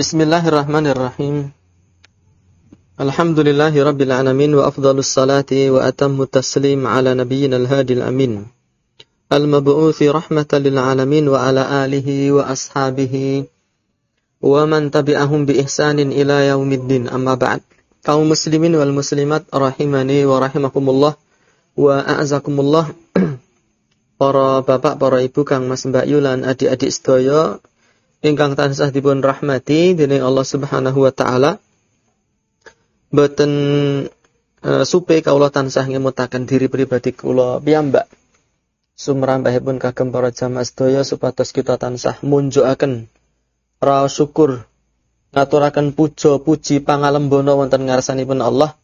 Bismillahirrahmanirrahim. Alhamdulillahi rabbil alamin wa afdhalus salati wa atammu taslim ala nabiyyina al-hadil amin. Al-mab'uthi rahmatan lil alamin wa ala alihi wa ashabihi wa man tabi'ahum bi ihsanin ila yaumiddin amma ba'd. Kaum muslimin wal muslimat rahimani wa rahimakumullah wa a'azakumullah. para bapak, para ibu, kang mas mbak yulan, adik-adik sedaya ingkang tansah dipun rahmati dening Allah Subhanahu wa taala. Boten uh, supe kawula tansah ngemutaken diri pribadi kula piyambak. Sumrambahipun kagem para jamaah sedaya supados kita tansah munjukaken raos syukur ngaturaken puja puji pangalembono wonten ngarsanipun Allah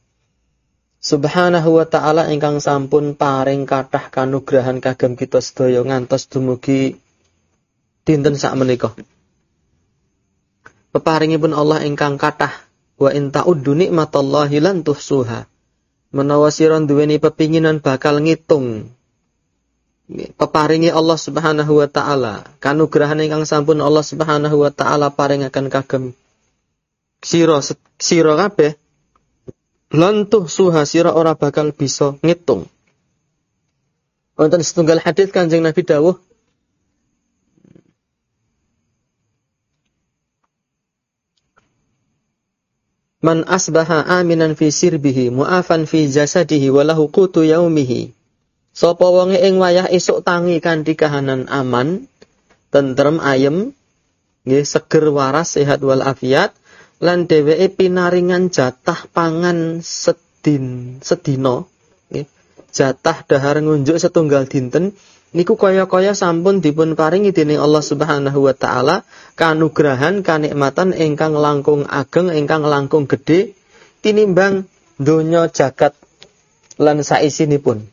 Subhanahu wa taala ingkang sampun paring kathah kanugrahan kagem kita sedaya ngantos dumugi dinten sak menika peparingipun Allah ingkang kathah wa in ta'uddu nikmatallahi lan tuhsuha. Menawa sira duweni pepinginan bakal ngitung. Peparingi Allah Subhanahu wa taala kanugrahan ingkang sampun Allah Subhanahu wa taala paringaken kagem sira sira kabeh lan tuhsuha sira ora bakal bisa ngitung. Wonten setunggal hadis Kanjeng Nabi dawuh Man asbaha aminan fi sirbihi mu'afan fi jasadihi walahu qutu yaumihi. Sapa wonge ing wayah esuk tangi kanthi kahanan aman, tentrem ayem, nggih seger waras sehat wal afiat lan dheweke pinaringan jatah pangan sedin sedina nggih. Jatah dahar ngunjuk setunggal dinten niku kaya-kaya sampun dipun paringi dening Allah Subhanahu wa taala kanugrahan kanikmatan ingkang langkung ageng ingkang langkung gedhe tinimbang donya jagat lan saisinipun.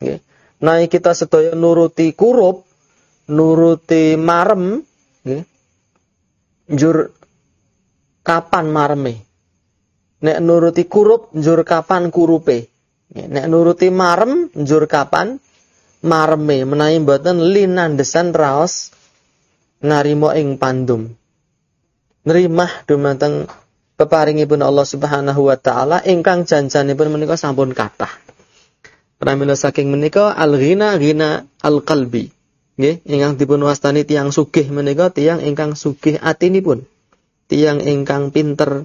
Nggih. Nah kita sedaya nuruti kurup nuruti marem njur kapan mareme? Nek nuruti kurup njur kapan kurupe? Nek nuruti marem njur kapan marme menawi mboten linandesan raos narimo ing pandum. Nerimah dumateng peparingipun Allah Subhanahu wa taala ingkang janjanipun menika sampun kathah. Pramila saking menika al-ghina ghina al-qalbi. Nggih, ingkang dipun wastani tiyang sugih menika tiyang ingkang sugih atinipun. Tiyang ingkang pinter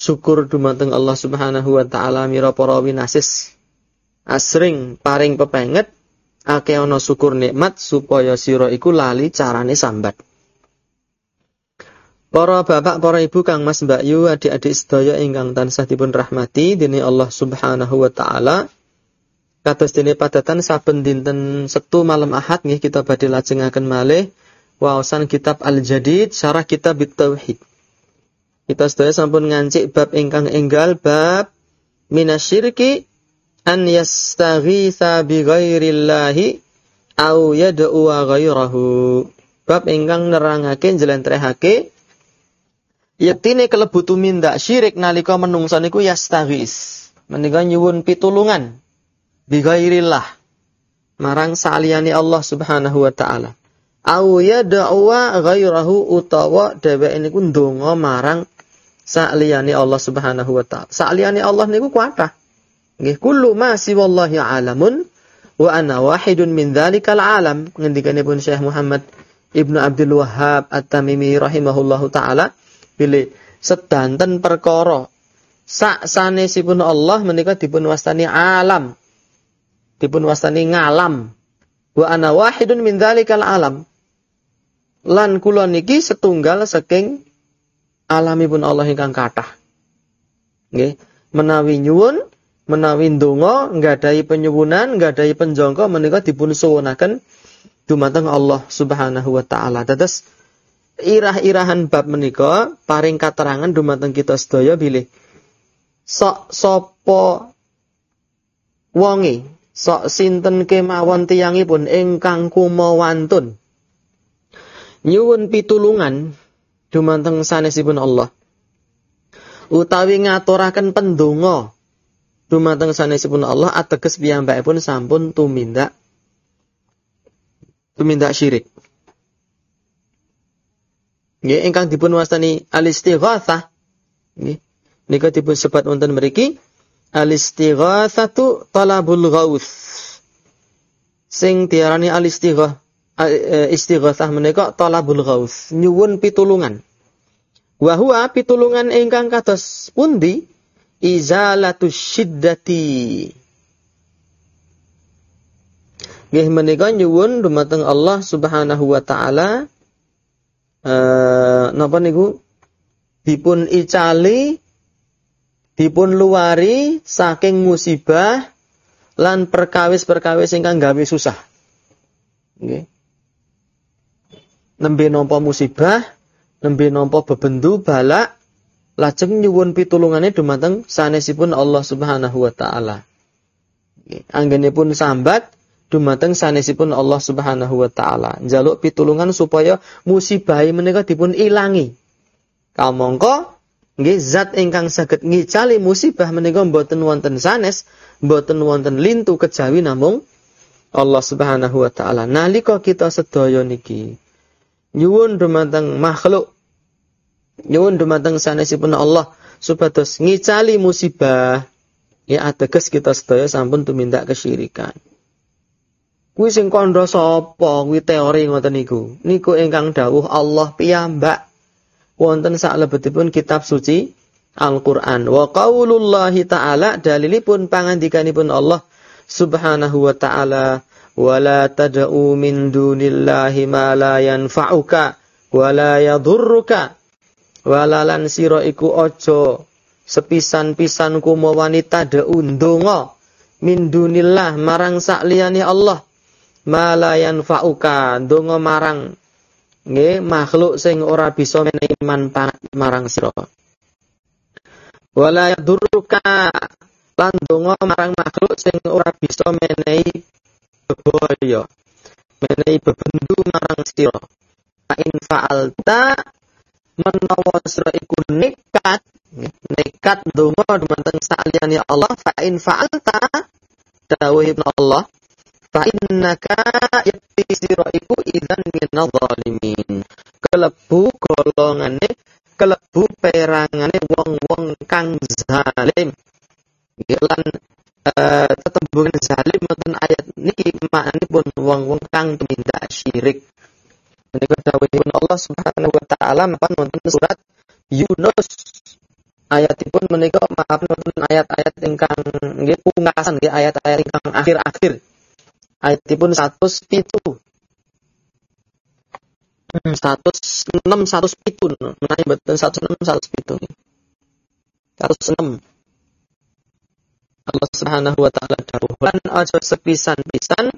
syukur dumateng Allah Subhanahu wa taala mira para winasis. Asring paring pepenget akeh ana syukur nikmat supaya sira iku lali carane sambat. Para bapak, para ibu, Kang Mas, Mbak Yu, adik-adik sedaya ingkang tansah dipun rahmati dening Allah Subhanahu wa taala. Kados dene padatan saben dinten Setu malam Ahad nggih kita badhe lajengaken malih waosan kitab Al-Jadid syarah kitab Tauhid. Kita sedaya sampun ngancik bab ingkang enggal bab minasyirki an yastaghitha bi ghairillahi au yad'u ghairahu. Bab ingkang nerangake njlentrehake yektine kelebu tumindak syirik nalika menungsa niku yastaghis. Menika nyuwun pitulungan bi ghairillah marang saliyane Allah Subhanahu wa taala. Au yad'u ghairahu utawa dheweke niku ndonga marang saliyane Allah Subhanahu wa taala. Saliyane Allah niku kuatah. Nggih kullu ma siwallahi alamun wa ana wahidun min dzalikal alam. Ngendikanipun Syekh Muhammad Ibnu Abdul Wahhab At-Tamimi rahimahullahu taala pilih sedanten perkara sak sanesipun Allah menika dipun wastani alam. Dipun wastani ngalam. Wa ana wahidun min dzalikal alam. Lan kula niki setunggal saking alamipun Allah ingkang kathah. Nggih, menawi nyuwun menawi ndonga nggadahi penyuwunan, nggadahi penjangka menika dipun suwunaken dumateng Allah Subhanahu wa taala. Dados irah-irahan bab menika paring katerangan dumateng kita sedaya bilih sok sapa wonge sok sinten kemawon tiyangipun ingkang kumawantun nyuwun pitulungan dumateng sanesipun Allah utawi ngaturaken pendonga dumateng sanesipun Allah ateges piyambakipun sampun tumindak tumindak syirik. nggih ingkang dipun wastani al-istighatsah. Nggih nika dipun sebat wonten mriki al-istighatsatu talabul ghaus. Sing diarani al-istighatsah e, istighatsah menika talabul ghaus. Nyuwun pitulungan. Wa huwa pitulungan ingkang kados pundi izalatus syiddati Nggih menika nyuwun dumateng Allah Subhanahu wa taala eh napa niku dipun icali dipun luari saking musibah lan perkawis-perkawis ingkang gawe susah. Nggih. Nembe nampa musibah, nembe nampa bebendu balak, lajeng nyuwun pitulungane dumateng sanesipun Allah Subhanahu wa taala. Anggenipun sambat dumateng sanesipun Allah Subhanahu wa taala. Njaluk pitulungan supaya musibah menika dipun ilangi. Kamangka nggih zat ingkang saged ngicali musibah menika mboten wonten sanes, mboten wonten lintu kejawi namung Allah Subhanahu wa taala. Nalika kita sedaya niki nyuwun dumateng makhluk nyuwun dumateng sanesipun Allah supados ngicali musibah ya ateges kita sedaya sampun tumindak kesyirikan. Kuwi sing kandha sapa? Kuwi teori ngoten niku. Niku ingkang dawuh Allah piyambak wonten saklebetipun kitab suci Al-Qur'an. Wa qaulullahi ta'ala dalilipun pangandikanipun Allah Subhanahu wa ta'ala wala tad'u min dunillahi ma la yanfa'uka wala yadhurruka walalan sira iku aja sepisan-pisan kumo wanita de ndonga min dunillah marang sakliyane Allah. Malayan fauka donga marang. Nggih makhluk sing ora bisa menehi manfaat marang sira. Wala yadurruka lan donga marang makhluk sing ora bisa menehi bebaya menehi bebendu marang sira. In fa'alta menawa sira iku nekat nekat donga dumateng saliyane Allah fa in fa'alta dawuh Allah fa innaka yakti sira iku idzan minadh zalimin. Kelebu golongane kelebu perangane wong-wong kang zalim. Lan uh, tetembungan zalim wonten ayat niki maknanipun wong-wong kang tumindak syirik menika dawuhipun Allah Subhanahu wa taala mapan wonten surat Yunus. Ayatipun menika maaf wonten ayat-ayat ingkang nggih pungkasan nggih ayat-ayat ingkang akhir-akhir. Ayatipun 100 pitu. Hmm, 106 100 pitu. 106 100 pitu. 106 Allah Subhanahu wa taala dawuh lan aja sepisan-pisan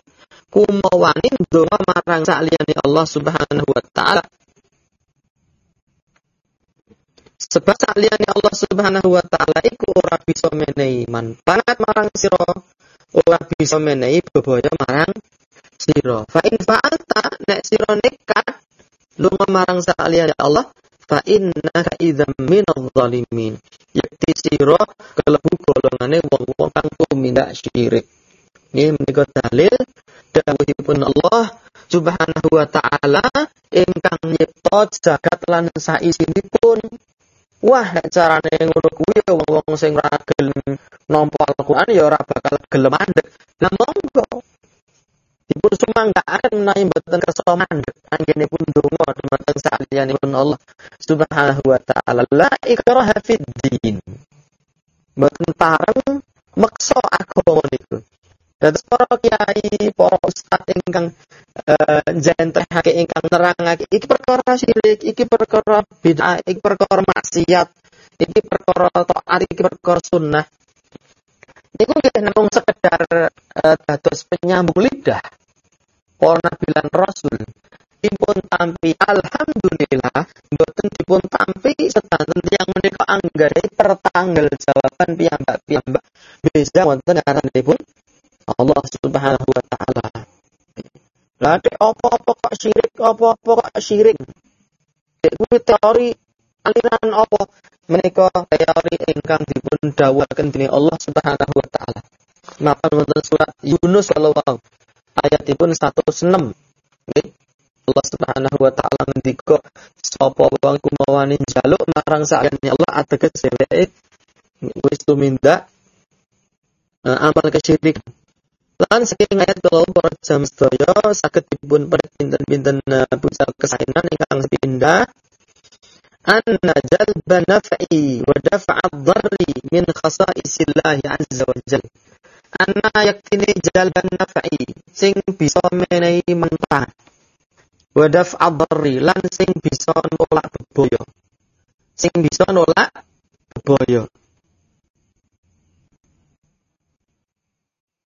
kumawani ndonga marang saliyane Allah Subhanahu wa taala sebab saliyane Allah Subhanahu wa taala iku ora bisa menehi manfaat marang sira ora bisa menehi bebaya marang sira. Fa in fa'alta nek sira nekat lunga marang saliyane Allah fa innaka idzam minadh zalimin. Yakti sira kelebu golongane wong-wong kang tumindak syirik. Ini menika dalil dawuhipun Allah Subhanahu wa taala ingkang nyipta jagat lan saisinipun Wah, nek carane ngono kuwi ya wong-wong sing ora gelem nampa Al-Qur'an ya ora bakal gelem mandek. Lah monggo. Dipun sumanggaken menawi mboten kersa mandek anggenipun donga dumateng saliyanipun Allah Subhanahu wa taala. La ikraha fid din. Mboten pareng meksa agama niku. Dados para kiai, para ustaz ingkang uh, njlentrehake ingkang nerangake iki perkara syirik, iki perkara bid'ah, iki perkara maksiat, iki perkara taat, iki perkara sunnah. Niku nggih namung sekedar uh, dados penyambung lidah para nabi lan rasul. Dipun tampi alhamdulillah mboten dipun tampi sedanten yang menika anggere pertanggal jawaban piyambak-piyambak beza wonten aranipun Allah Subhanahu wa taala. Lah apa-apa kok syirik, apa-apa kok syirik. Dek kuwi teori aliran apa? Menika teori ingkang dipun dawuhaken dening Allah Subhanahu wa taala. Maka wonten surat Yunus kalau ayatipun 106. Nggih. Allah Subhanahu wa taala ngendika sapa wong iku mawani njaluk marang sakjane Allah ateges dheweke wis tumindak uh, amal kesyirikan. Lan saking ayat kalau para jam sedaya saged dipun pinten-pinten uh, puja kesainan ingkang sepindah anna jalba naf'i wa daf'a dharri min khasa'isillahi azza wa jalla. Anna yaktini jalban naf'i sing bisa menehi manfaat. Wa daf'a dharri lan sing bisa nolak bebaya. Sing bisa nolak bebaya.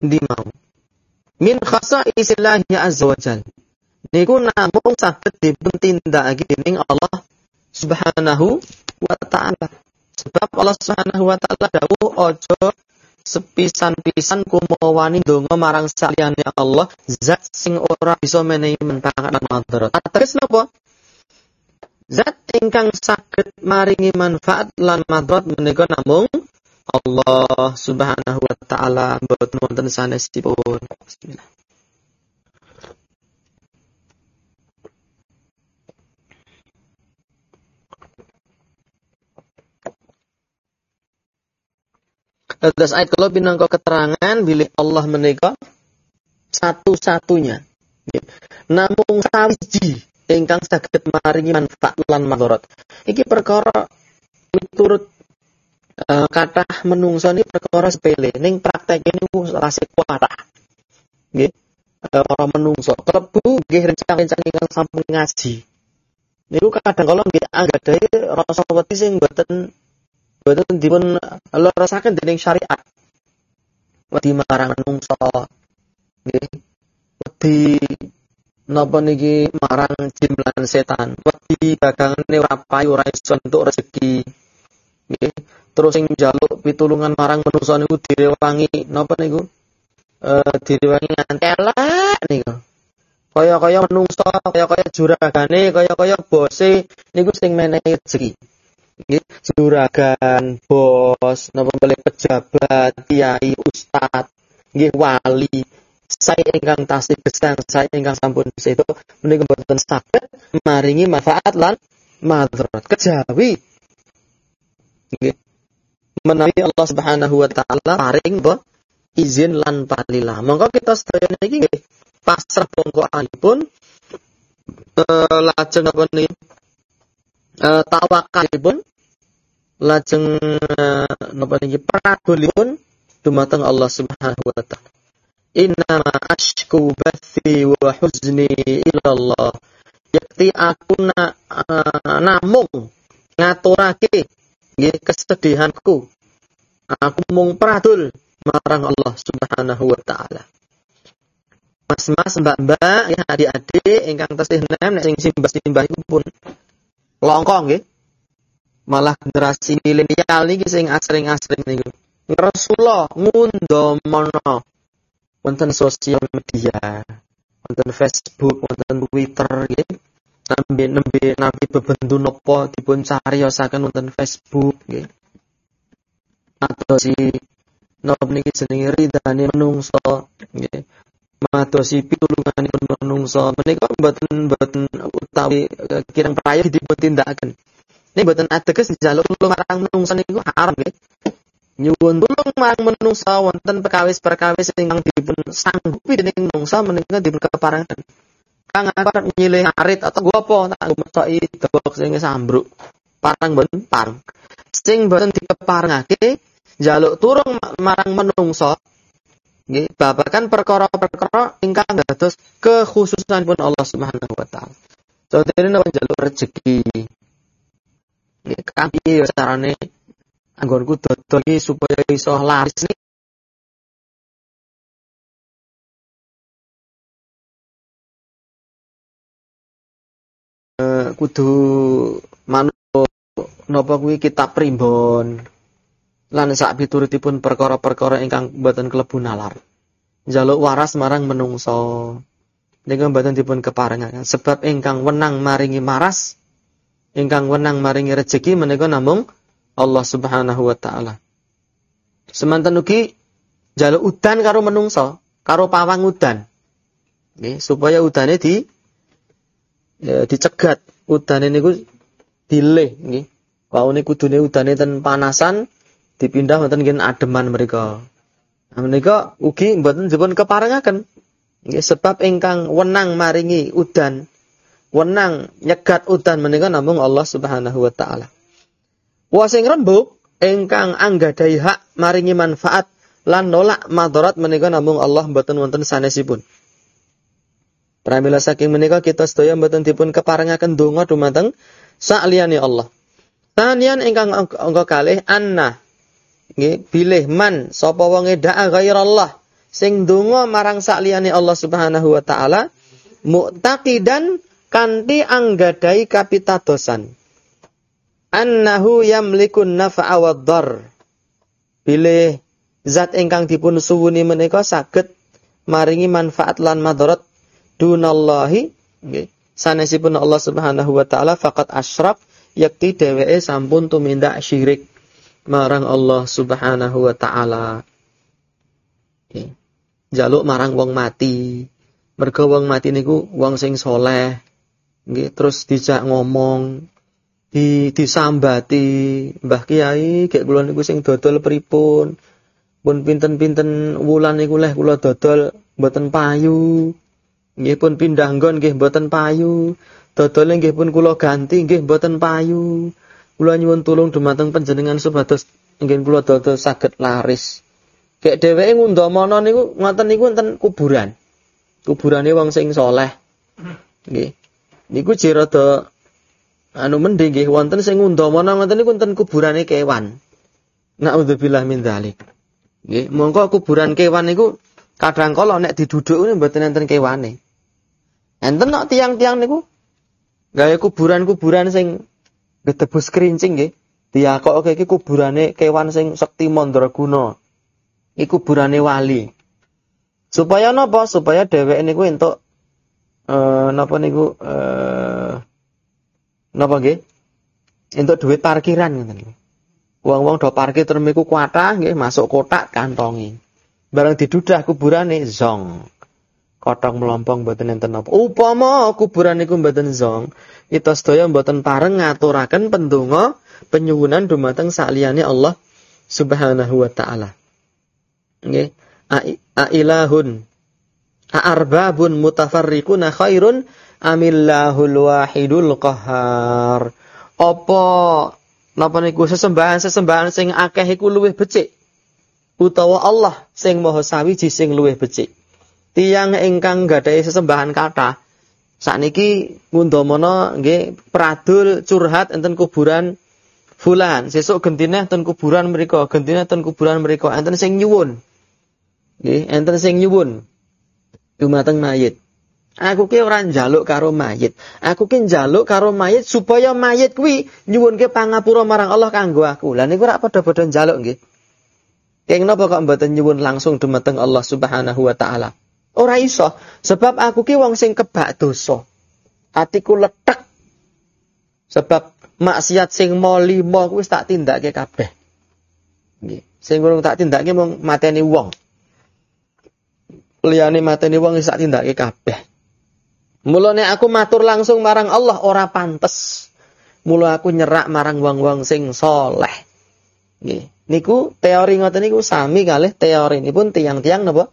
Di mau min khasa isillahi azza wa jal. Niku namung saged dipun tindakake dening Allah Subhanahu wa taala. Sebab Allah Subhanahu wa taala dawuh aja sepisan-pisan kumawani donga marang saliyane Allah zat sing ora bisa menehi manfaat lan madarat. Ateges napa? Zat ingkang saged maringi manfaat lan madarat menika namung Allah Subhanahu wa taala mboten wonten sanesipun. Bismillah. Terus ayat kalau binangka keterangan bilik Allah menika satu-satunya. Namung sawiji ingkang saged maringi manfaat lan madharat. Iki perkara miturut uh, kathah menungso ini perkara sepele. Ning praktek ini rasa kuatah nggih. Para menungso. Klebu nggih rencang-rencang ingkang sampun ngaji. Niku kadang kala nggih anggadhahi rasa wedi sing mboten mboten dipun lerasaken dening syariat. Wedi marang menungso. Nggih. Wedi napa niki marang jin setan. Wedi bagangane ora payu ora iso entuk rezeki nggih. Terus sing njaluk pitulungan marang manusa niku direwangi napa niku? Eh direwangi nganti elek niku. Kaya-kaya menungso kaya-kaya juragane kaya-kaya bose niku sing menehi rezeki. Nggih. Juragan bos napa boleh pejabat kiai ustad nggih wali. Saya ingkang tasih gesang saya ingkang sampun itu menika boten saged maringi manfaat lan madharat kejawi menawi Allah Subhanahu wa taala paring bo izin lan palila. Monggo kita sedaya niki nggih. Pasrah bongkoanipun eh lajeng apa niki? Eh tawakalipun. Lajeng eh, napa niki? Paragolipun dumateng Allah Subhanahu wa taala. Inna ashku bathi wa huzni ila Allah. Yakti aku na, uh, namung ngaturake nggih kesedihanku aku mung pradul marang Allah Subhanahu wa taala. Mas-mas, mbak-mbak, ya adik-adik ingkang tasih nem nek sing simbah-simbah iku pun longkong nggih. Malah generasi milenial niki sing asring-asring niku. Rasulullah ngundomono wonten sosial media, wonten Facebook, wonten Twitter nggih. Nambe nembe nabi bebendu napa dipun cariyosaken wonten Facebook nggih. Si napa niki jenenge ridane menungso nggih. Madosi pitulunganipun menungso. Menika mboten mboten utawi eh, kirang prayo dipun tindakaken. Ini mboten ateges njaluk tulung marang menungso niku haram nggih. Nyuwun tulung marang menungso wonten perkawis-perkawis ingkang dipun sanggupi dening menungso menika dipun keparengaken kang arep nyilih arit atau apa? Tak mecoki debok sing sambruk. Parang mboten parang sing mboten dikeparengake jaluk turung marang menungso nggih babagan perkara-perkara ingkang dados pun Allah Subhanahu wa taala. Contohnya napa jaluk rezeki. Nggih kampiye ya carane? Anggonku dodol supaya iso laris nih kudu manut napa kuwi kitab primbon lan sak piturutipun perkara-perkara ingkang boten klebu nalar. Jaluk waras marang menungso. Nika boten dipun keparengaken sebab ingkang wenang maringi maras, ingkang wenang maringi rejeki menika namung Allah Subhanahu wa taala. Semanten ugi jaluk udan karo menungso, karo pawang udan. Nggih, supaya udane di ya, dicegat udane niku dileh nggih. Kaune kudune udane ten panasan dipindah wonten nggih ademan mereka. Nah, menika ugi mboten dipun keparengaken. Nggih sebab ingkang wenang maringi udan, wenang nyegat udan menika namung Allah Subhanahu wa taala. Wa sing rembug ingkang hak maringi manfaat lan nolak madarat menika namung Allah mboten wonten sanesipun. Pramila saking menika kita sedaya mboten dipun keparengaken donga dumateng sakliyane Allah. Tanian ingkang angka kalih anna. Nggih bilih man sapa wong da'a ghairallah sing donga marang sakliyane Allah Subhanahu wa taala mu'taqidan kanthi anggadai kapitadosan. Annahu yamlikun naf'a wa dhar bilih zat ingkang dipun suwuni menika saged maringi manfaat lan madarat dunallahi nggih sanesipun Allah Subhanahu wa taala faqat asyraf yakti dheweke sampun tumindak syirik marang Allah Subhanahu wa taala. Jaluk marang wong mati. Mergo wong mati niku wong sing soleh. Nggih, terus dijak ngomong, di disambati, Mbah Kiai, gek kula niku sing dodol pripun? Pun pinten-pinten wulan niku leh kula dodol mboten payu. Nggih pun pindah nggon nggih mboten payu. Dodole nggih pun kula ganti nggih mboten payu. Kula nyuwun tulung dumateng panjenengan supados nggih kula dodol saged laris. Kek dheweke ngundomono niku ngoten niku enten kuburan. Kuburane wong sing soleh. Nggih. Niku rada anu mending nggih wonten sing ngundomono ngoten niku enten kuburane kewan. Nauzubillah min dzalik. Nggih, mongko kuburan kewan niku kadang kala nek diduduk mboten enten kewane. Enten nek tiang-tiang niku gawe kuburan-kuburan sing gedebus kerincing nggih. Diakoke iki kuburane kewan sing sekti mandraguna. Iku kuburane wali. Supaya napa? Supaya dheweke niku entuk eh napa niku eh napa nggih? Entuk duit parkiran ngoten niku. Wong-wong do parkir terus miku kuatah nggih masuk kotak kantongi. Barang didudah kuburane zong kotong melompong mboten enten napa. Upama kuburan niku mboten zong, kita sedaya mboten pareng ngaturaken pendonga penyuwunan dumateng saliyane Allah Subhanahu wa taala. Nggih. Ailahun arbabun mutafarriquna khairun amillahul wahidul qahar. Apa napa niku sesembahan-sesembahan sing akeh iku luwih becik utawa Allah sing maha sawiji sing luwih becik tiang ingkang gadai sesembahan kata sakniki ngundomono nggih pradul curhat enten kuburan fulan sesuk gentine enten kuburan mereka gentine enten kuburan mereka enten sing nyuwun enten sing nyuwun dumateng mayit Aku ki ora njaluk karo mayit. Aku ki njaluk karo mayit supaya mayit kuwi nyuwunke pangapura marang Allah kanggo aku. Lah niku ora padha-padha njaluk nggih. Keng napa kok mboten nyuwun langsung dumateng Allah Subhanahu wa taala? Ora iso, sebab aku ki wong sing kebak dosa. Atiku letek. Sebab maksiat sing mau lima wis tak tindake kabeh. Nggih. Sing urung tak tindake mung mateni wong. Liyane mateni wong tak tindake kabeh. Mulane aku matur langsung marang Allah ora pantes. Mula aku nyerak marang wong-wong sing soleh. Nggih. Niku teori ngoten niku sami kalih teori ini pun tiang-tiang napa?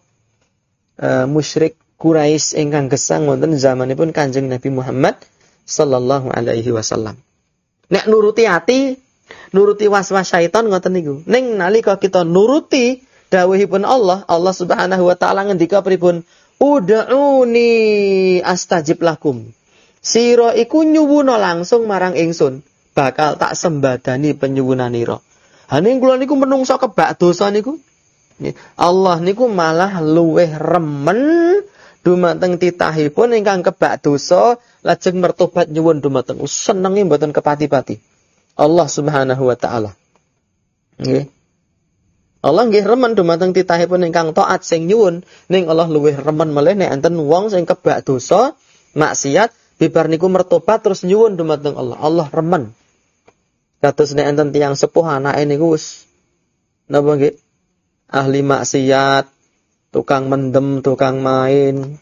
Uh, musyrik Quraisy ingkang gesang wonten zamanipun Kanjeng Nabi Muhammad sallallahu alaihi wasallam. Nek nuruti hati, nuruti was-was syaitan ngoten niku. Ning nalika kita nuruti dawuhipun Allah, Allah Subhanahu wa taala ngendika pripun? Ud'uni astajib lakum. Sira iku nyuwuna langsung marang ingsun, bakal tak sembadani penyuwunanira. Haning kula niku menungso kebak dosa niku Allah niku malah luweh remen dumateng titahipun ingkang kebak dosa lajeng mertobat nyuwun dumateng senengi mboten kepati-pati. Allah Subhanahu wa taala. Nggih. Allah nggih remen dumateng titahipun ingkang taat sing nyuwun ning Allah luweh remen meleh nek enten wong sing kebak dosa, maksiat, bibar niku mertobat terus nyuwun dumateng Allah. Allah remen. Kados nek enten tiyang sepuh anake niku wis napa nggih? Ahli maksiat, tukang mendem, tukang main,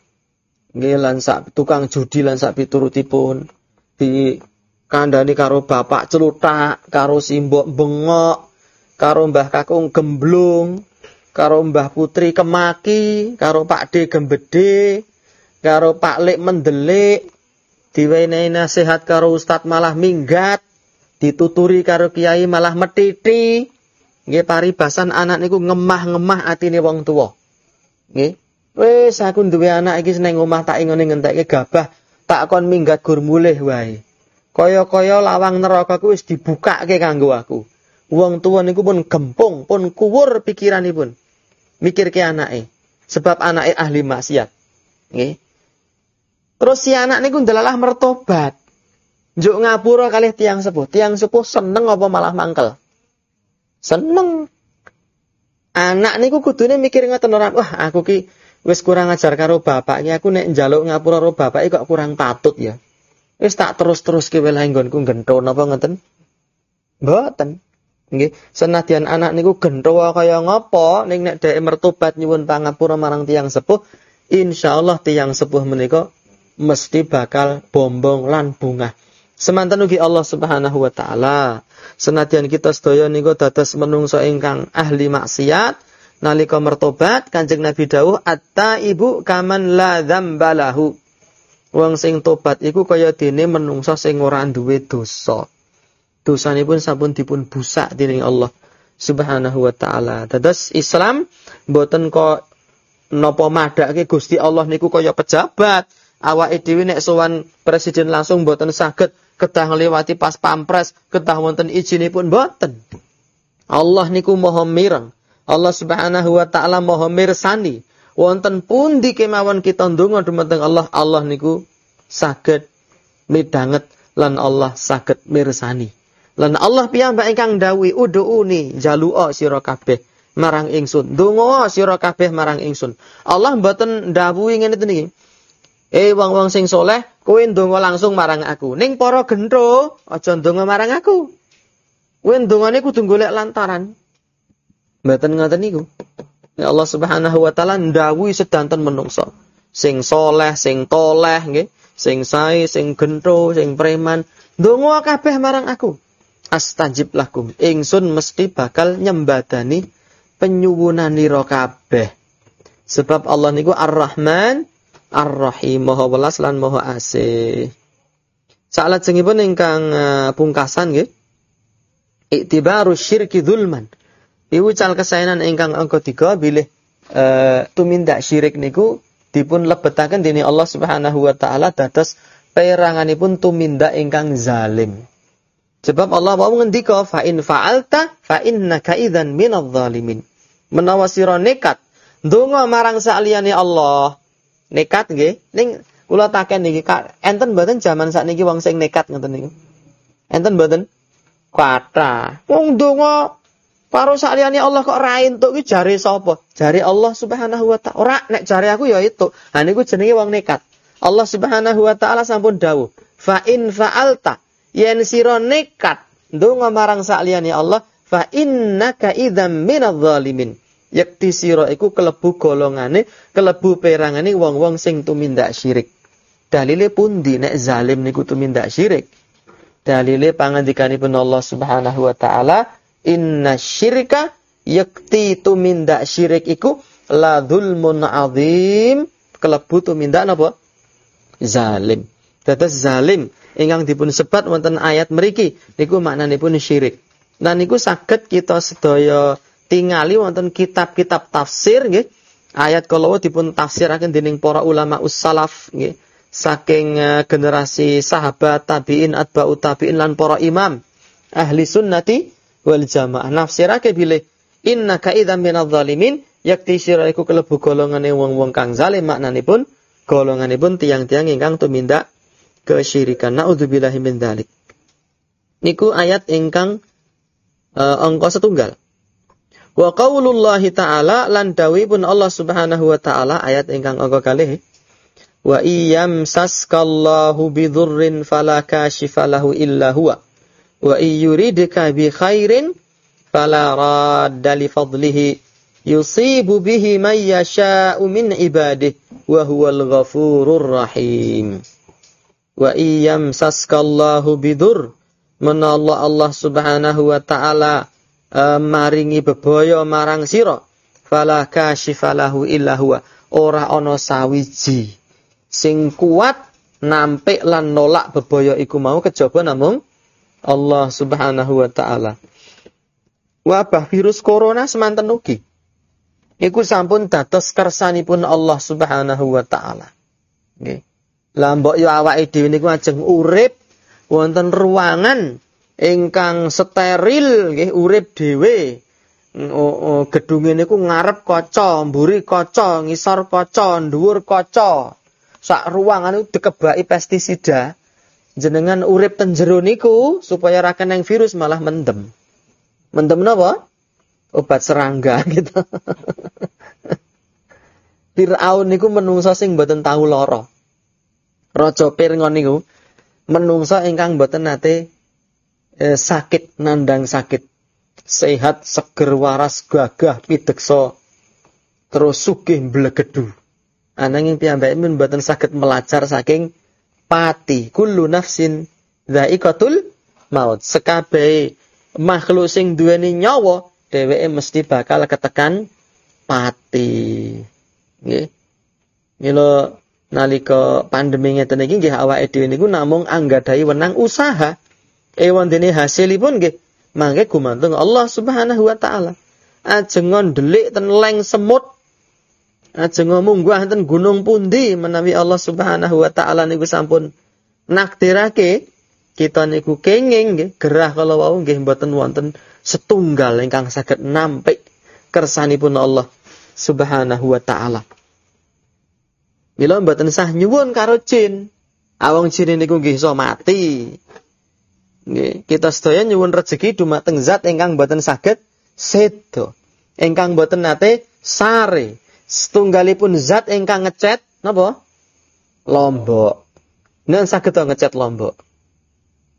nggih sak tukang judi lan sak piturutipun. Di kandhani karo bapak celutak karo simbok bengok karo Mbah Kakung gemblung karo Mbah Putri kemaki karo Pak D gembede karo Pak Lek mendelik diwenehi nasihat karo Ustad malah minggat dituturi karo kiai malah metiti nggih paribasan anak niku ngemah-ngemah atine wong tuwa. Nggih. Wis aku duwe anak iki seneng omah tak ingone ngentekke gabah tak kon minggat gur mulih wae. Kaya-kaya lawang neraka ku wis dibukake kanggo aku. Wong tuwa niku pun gempung pun kuwur pikiranipun. Mikir ke anake sebab anake ahli maksiat. Nggih. Terus si anak niku ndelalah mertobat. Njuk ngapura kalih tiang sepuh. Tiang sepuh seneng apa malah mangkel Seneng. Anak niku kudune mikir ngoten ora, wah aku ki wis kurang ajar karo bapak iki aku nek njaluk ngapura karo bapak kok kurang patut ya. Wis tak terus-terus ki welah nggonku gento napa ngoten? Mboten. Nggih, senadyan anak niku gento kaya ngapa ning nek dhek mertobat nyuwun pangapura marang tiang sepuh, insyaallah tiang sepuh menika mesti bakal bombong lan bunga. Semantan ugi Allah Subhanahu wa taala. Senadyan kita sedaya niku dados menungso ingkang ahli maksiat nalika mertobat Kanjeng Nabi dawuh atta ibu kaman la dzambalahu. Wong sing tobat iku kaya dene menungso sing ora duwe dosa. Dosanipun sampun dipun busak dening Allah Subhanahu wa taala. Dados Islam mboten kok napa madhake Gusti Allah niku kaya pejabat. Awake dhewe nek sowan presiden langsung mboten saged kedah ngliwati pas pampres, kedah wonten ijinipun boten. Allah niku maha mireng. Allah Subhanahu wa taala maha mirsani. Wonten pundi kemawon kita ndonga dumateng Allah, Allah niku saged midanget lan Allah saged mirsani. Lan Allah piyambak ingkang dawuhi udhuuni jalu'a sira kabeh marang ingsun. Donga sira kabeh marang ingsun. Allah mboten dawuhi ngene iki. Eh wong-wong sing soleh, kowe ndonga langsung marang aku. Ning para gentho, aja ndonga marang aku. Kowe ndongane kudu golek lantaran. Mboten ngoten niku. Ya Allah Subhanahu wa taala ndawuhi sedanten menungso. Sing soleh, sing toleh nggih, sing sae, sing gentho, sing preman, ndonga kabeh marang aku. Astajib lakum. Ingsun mesti bakal nyembadani penyuwunanira kabeh. Sebab Allah niku Ar-Rahman Ar-Rahim Maha welas lan Maha asih. Salajengipun ingkang uh, pungkasan nggih. Iktibaru syirki dzulman. Iku cal kesaenan ingkang angka 3 bilih uh, tumindak syirik niku dipun lebetaken dening Allah Subhanahu wa taala dados peranganipun tumindak ingkang zalim. Sebab Allah mau ngendika fa in fa'alta fa innaka idzan minadh dhalimin. Menawa sira nekat ndonga marang saliyane Allah, nekat nggih. Ning kula taken niki enten mboten jaman sakniki wong sing nekat ngoten niku. Enten mboten? Kata wong donga karo saliyane Allah kok ra entuk ki jare sapa? Jare Allah Subhanahu wa taala ora nek jare aku ya itu ha niku jenenge wong nekat. Allah Subhanahu wa taala sampun dawuh fa in fa'alta yen sira nekat ndonga marang saliyane Allah fa innaka idzam minadh dhalimin Yakti sira iku kelebu golongane, kelebu perangane wong-wong sing tumindak syirik. Dalile pundi nek zalim niku tumindak syirik? Dalile pangandikanipun Allah Subhanahu wa taala, "Inna syirka yakti tumindak syirik iku la dzulmun adzim." Kelebu tumindak napa? Zalim. Dados zalim ingkang dipun sebat wonten ayat mriki niku maknanipun syirik. Nah niku saged kita sedaya tingali wonten kitab-kitab tafsir nggih. Ayat kalau dipun tafsiraken dening para ulama ussalaf nggih. Saking uh, generasi sahabat tabi'in atba'u tabi'in lan para imam. Ahli sunnati wal jamaah. Nafsirake bilih innaka idzan minadh zalimin yakti sira iku kelebu golongane wong-wong kang zalim maknanipun golonganipun tiang-tiang ingkang tumindak kesyirikan. Naudzubillahi min dzalik niku ayat ingkang uh, angka setunggal Wa qaulullahi ta'ala lan pun Allah Subhanahu wa taala ayat ingkang angka kalih. Wa iyam saskallahu bidurrin fala kashifa illa huwa. Wa iyuridka bi khairin fala radda li fadlihi. Yusibu bihi man yasha'u min ibadihi wa huwal ghafurur rahim. Wa iyam saskallahu bidur menallah Allah Subhanahu wa taala maringi bebaya marang sira. Fala kasyifalahu illa huwa. Ora ana sawiji sing kuat nampik lan nolak bebaya iku mau kejaba namung Allah Subhanahu wa taala. Wabah virus corona semanten ugi? Iku sampun dados kersanipun Allah Subhanahu wa taala. Nggih. Lah mbok yo ajeng urip wonten ruangan ingkang steril nggih urip dhewe. Oh, gedunge niku ngarep kaca, mburi kaca, ngisor kaca, dhuwur kaca. Sak ruangan itu dikebaki pestisida. Jenengan urip ten jero niku supaya ra keneng virus malah mendem. Mendem napa? Obat serangga gitu. Firaun niku menungso sing mboten tahu lara. Raja Pirngon niku menungso ingkang mboten nate eh, sakit nandang sakit. Sehat, seger, waras, gagah, pideksa, terus sugih blegedu. Ananging piyambake men mboten saged melajar saking pati. Kullu nafsin dha'iqatul maut. Sekabehe makhluk sing duweni nyawa dheweke mesti bakal ketekan pati. Nggih. Mila nalika pandemi ngeten iki nggih awake dhewe niku namung anggadhahi wenang usaha. Ewan dene hasilipun nggih mangke gumantung Allah Subhanahu wa taala. Ajengon delik ten leng semut. Ajeng munggah ten gunung pundi menawi Allah Subhanahu wa taala niku sampun nakdirake kita niku kenging nggih gerah kalau wau nggih mboten wonten setunggal ingkang saged nampik kersanipun Allah Subhanahu wa taala. Mila mboten sah nyuwun karo jin. Awang jin niku nggih iso mati. Kita sedaya nyuwun rezeki dumateng zat ingkang mboten saged sedo. Ingkang mboten nate sare. Setunggalipun zat ingkang ngecet napa? Lombok. Nen saged to ngecet Lombok.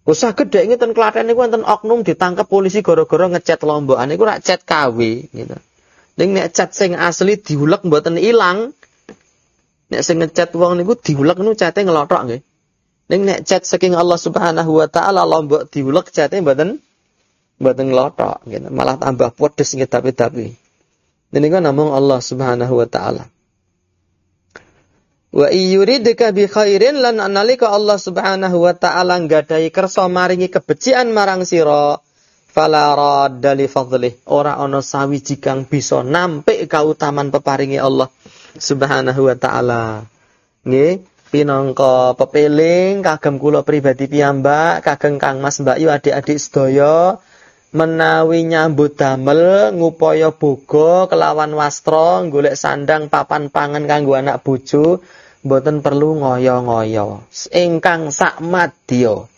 Usah gede ten Klaten niku wonten oknum ditangkap polisi gara-gara ngecat Lombok. Niku rak cet KW gitu. Ning nek sing asli diulek mboten ilang, Nek sing ngechat wong niku diulek niku cate ngelotok nggih. Ning nek chat saking Allah Subhanahu wa taala lombok diulek cate mboten mboten ngelotok gitu. Malah tambah pedes nggih tapi-tapi. Niku namung Allah Subhanahu wa taala. Wa iyuridka bi khairin lan analika Allah Subhanahu wa taala nggadahi kersa maringi kebecikan marang sira fala radda li fadlih ora ana sawiji kang bisa nampik kautaman peparingi Allah Subhanahu wa taala. Nggih, pinangka pepeling kagem kula pribadi piyambak, kagem Kang Mas Mbak Yu adik-adik sedaya menawi nyambut damel ngupaya boga kelawan wastra golek sandang papan pangan kanggo anak bojo mboten perlu ngoyo-ngoyo. Ingkang sak madya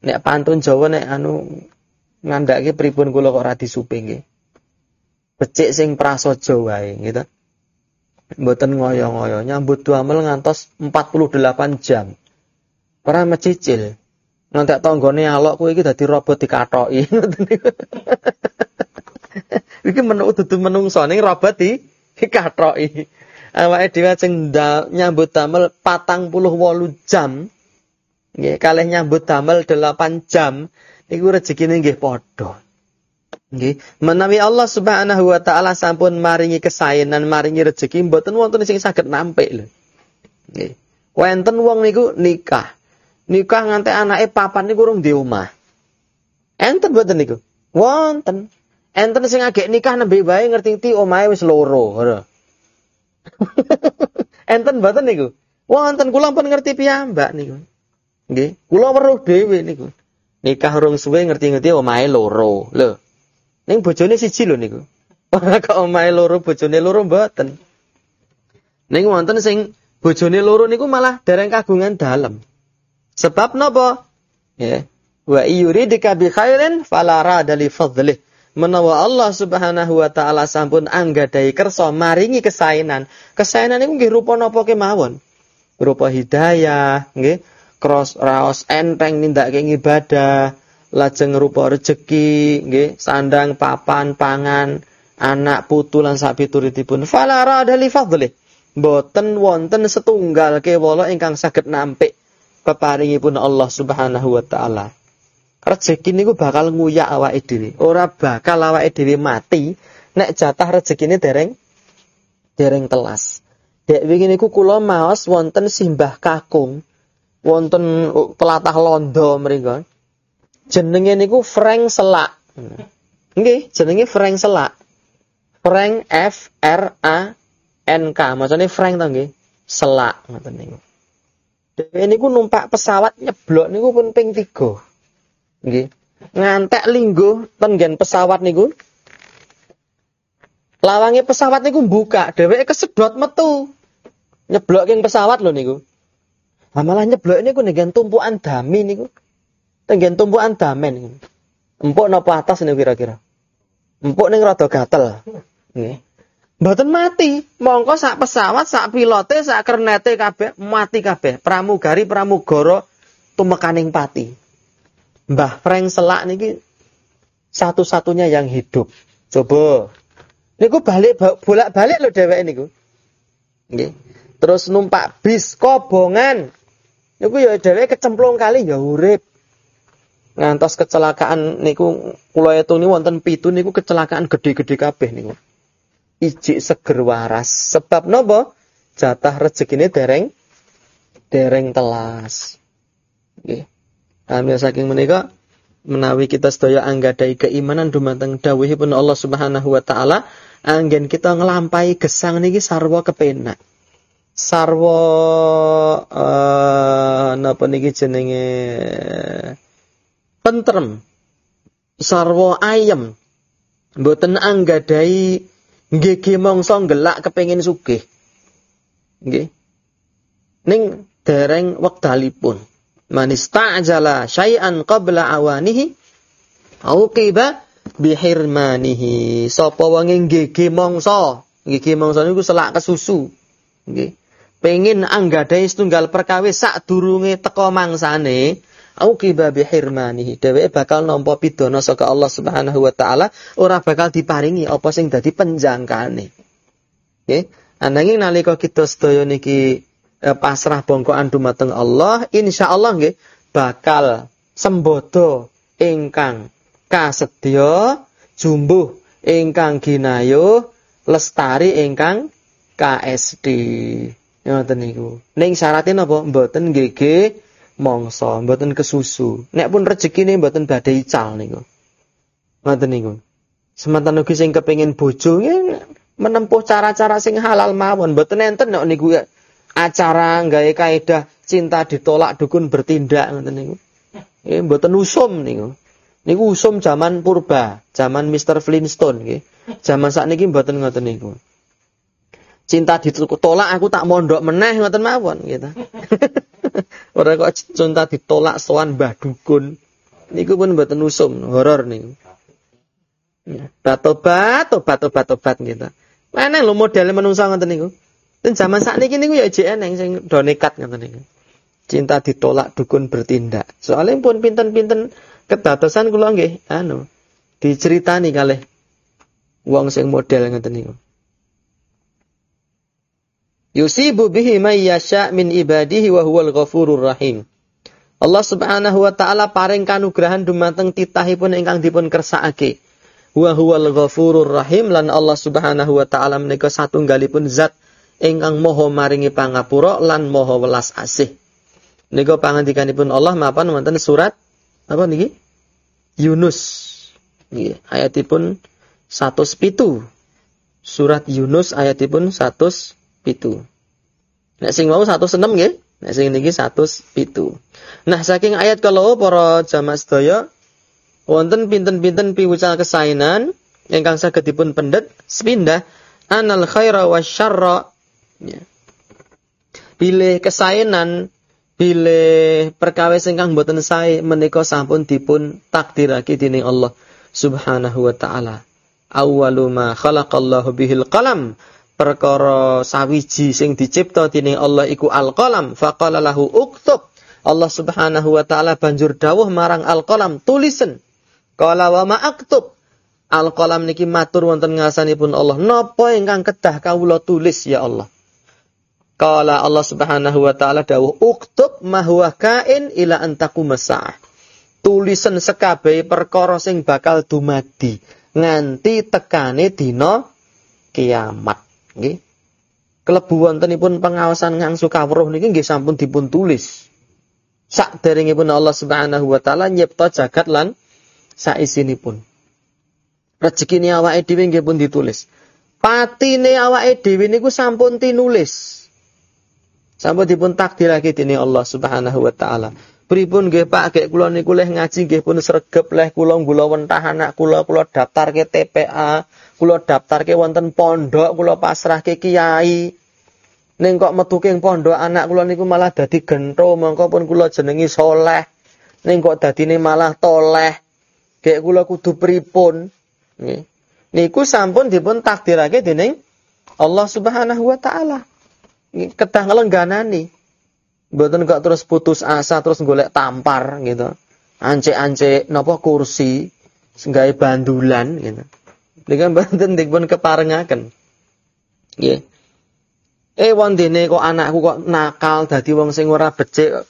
nek pantun Jawa nek anu ngandhake pripun kula kok ora disuping nggih becik sing prasaja wae gitu Mboten ngoyo-ngoyo, nyambut damel ngantos 48 jam. Ora mecicil. Ngantek tanggane alok kowe iki dadi robot dikatoki. iki menu dudu menungso ning robot di dikatoki. Awake dhewe sing nyambut damel 48 jam. Nggih, kalih nyambut damel 8 jam niku rezekine nggih padha. Nggih, menawi Allah Subhanahu wa taala sampun maringi kesaenan, maringi rezeki mboten wonten sing saged nampik lho. Nggih. Wonten wong niku nikah. Nikah nganti anake papan niku urung di omah. Enten mboten niku? Wonten. Enten sing agek nikah nembe wae ngerti-ngerti omahe wis loro, ngono. Enten mboten niku? Wonten kula pun ngerti piyambak niku. Nggih, kula weruh dhewe niku. Nikah urung suwe ngerti-ngerti omahe loro. Lho. Ning bojone siji lho niku. Ora kok omahe loro bojone loro mboten. Ning wonten sing bojone loro niku malah dereng kagungan dalem. Sebab napa? Ya. Wa yuridika bi khairin fala rada li fadlih. Menawa Allah Subhanahu wa taala sampun anggadai kersa maringi kesainan. Kesainan niku nggih rupa napa kemawon. Rupa hidayah, nggih, cross raos enteng nindakake ibadah, lajeng rupa rezeki nggih sandang papan pangan anak putu lan sak pituritipun fala rada li fadli boten wonten setunggal kewala ingkang saged nampik peparingipun Allah Subhanahu wa taala. Rezeki niku bakal nguyak awake dhewe. Ora bakal awake dhewe mati nek jatah rezekine dereng dereng telas. Dek wingi niku kula maos wonten simbah kakung, wonten telatah londo mriku. Jenenge niku Frank Selak. Nggih, jenenge Frank Selak. Frank F R A NK, maksudnya Frank to nggih. Selak ngoten niku. Dhewe niku numpak pesawat nyeblok niku pun ping 3. Nggih. Ngantek linggo ten pesawat niku. Lawange pesawat niku buka, dheweke kesedot metu. Nyeblok king pesawat lho niku. Lah malah nyeblok niku ning tumpukan dami niku. Tenggen tumpukan damen. Empuk napa atas niku kira-kira? Empuk ning rada gatel. Nggih. Mboten mati, mongko sak pesawat, sak pilote, sak kernete kabeh mati kabeh. Pramugari, pramugara tumekaning pati. Mbah Frank Selak niki satu-satunya yang hidup. Coba. Niku balik bolak-balik lho dheweke niku. Nggih. Terus numpak bis kobongan. Niku ya dheweke kecemplung kali ya urip. Ngantos kecelakaan niku kula etuni wonten pitu niku kecelakaan gede-gede kabeh niku ijik seger waras. Sebab nopo? Jatah rezeki ini dereng dereng telas. Nggih. Ambil saking menika menawi kita sedaya anggadai keimanan dumateng dawuhipun Allah Subhanahu wa taala anggen kita ngelampai gesang niki sarwa kepenak. Sarwa uh, napa niki jenenge pentrem. Sarwa ayem. Mboten anggadai Nggih mongso gelak kepengin sugih. Nggih. Ning dereng wektalipun. Man ista'jala syai'an qabla awanihi auqiba bihirmanihi. Sapa wong nggih mongso, nggih mongso niku selak kesusu. Nggih. Pengin anggadai setunggal perkawis sak durunge teka mangsane, auqiba bihirmanihi. Dheweke bakal nampa pidana saka Allah Subhanahu wa taala ora bakal diparingi apa sing dadi penjangkane. Nggih? Ananging nalika kita sedaya niki eh, pasrah bongkoan dumateng Allah insyaallah nggih bakal sembodo ingkang kasedya jumbuh ingkang ginayuh lestari ingkang KSD ngoten niku. Ning syaratnya napa mboten nggih mongso, mboten kesusu. Nek pun rezekine mboten badhe ical niku. Ngoten niku. Semantan ugi sing kepengin bojo menempuh cara-cara sing halal mawon, mboten enten nek niku ya acara gawe kaidah cinta ditolak dukun bertindak ngoten niku. Nggih mboten usum niku. Niku usum zaman purba, zaman Mr. Flintstone nggih. Zaman sakniki mboten ngoten niku. Cinta ditolak aku tak mondok meneh ngoten mawon gitu. Ora kok cinta ditolak sowan Mbah Dukun. Niku pun mboten usum, horor niku. Ya, tobat, tobat, tobat, gitu. Mana lo modelnya menungsa ngoten niku. Dan zaman saat ini niku ya JN yang sing do nekat ngoten niku. Cinta ditolak dukun bertindak. Soalnya pun pinten-pinten kedatosan kula nggih anu diceritani kalih wong sing model ngoten niku. Yusibu bihi may yasha min ibadihi wa huwal ghafurur rahim. Allah Subhanahu wa taala paring kanugrahan dumateng titahipun ingkang dipun kersakake. Wa huwal ghafurur rahim lan Allah Subhanahu wa taala menika satunggalipun zat ingkang moho maringi pangapura lan moho welas asih. Nika pangandikanipun Allah mapan wonten surat apa niki? Yunus. Nggih, ayatipun 107. Surat Yunus ayatipun 100 pitu. Nek sing satu senem nggih, nek sing satu pitu. Nah, saking ayat kalau para jamaah sedaya wonten pinten-pinten piwucal kesainan ingkang saged dipun pendet sepindah anal khaira wasyarra ya. Pilih kesainan pilih perkawis ingkang boten sae menika sampun dipun takdirake dening Allah Subhanahu wa taala. Awwalu ma khalaqallahu bihil qalam perkara sawiji sing dicipta dening Allah iku al-qalam faqala lahu uktub. Allah Subhanahu wa taala banjur dawuh marang al-qalam tulisen qala wa ma aktub. Al-qalam niki matur wonten ngasanipun Allah. Napa ingkang kedah kawula tulis ya Allah? Qala Allah Subhanahu wa taala dawuh uktub ma huwa kain ila antaku masah. Tulisan sekabehe perkara sing bakal dumadi nganti tekane dina kiamat. Nggih. Klebu wontenipun pengawasan ngangsu kawruh niki nggih sampun dipun tulis. Sak derengipun Allah Subhanahu wa taala nyipta jagat lan saisinipun. Rezekine awake dhewe nggih pun ditulis. Patine awake dhewe niku sampun tinulis. Sampun dipun takdirake dening Allah Subhanahu wa taala. Pripun nggih Pak, gek kula niku leh ngaji nggih pun sregep leh kula gula wentah anak kula kula daftarke TPA, kula daftarke wonten pondok, kula pasrahke kiai. Ning kok metu pondok anak kula niku malah dadi gentho, mongko pun kula jenengi soleh. Ning kok dadine malah toleh. Gek kula kudu pripun? Nggih. Niku sampun dipun takdirake dening Allah Subhanahu wa taala kedah ngelengganani. Mboten kok terus putus asa terus golek tampar gitu. Ance-ance napa kursi gawe bandulan gitu. Niki mboten dipun keparengaken. Nggih. Eh wondene kok anakku kok nakal dadi wong sing ora becik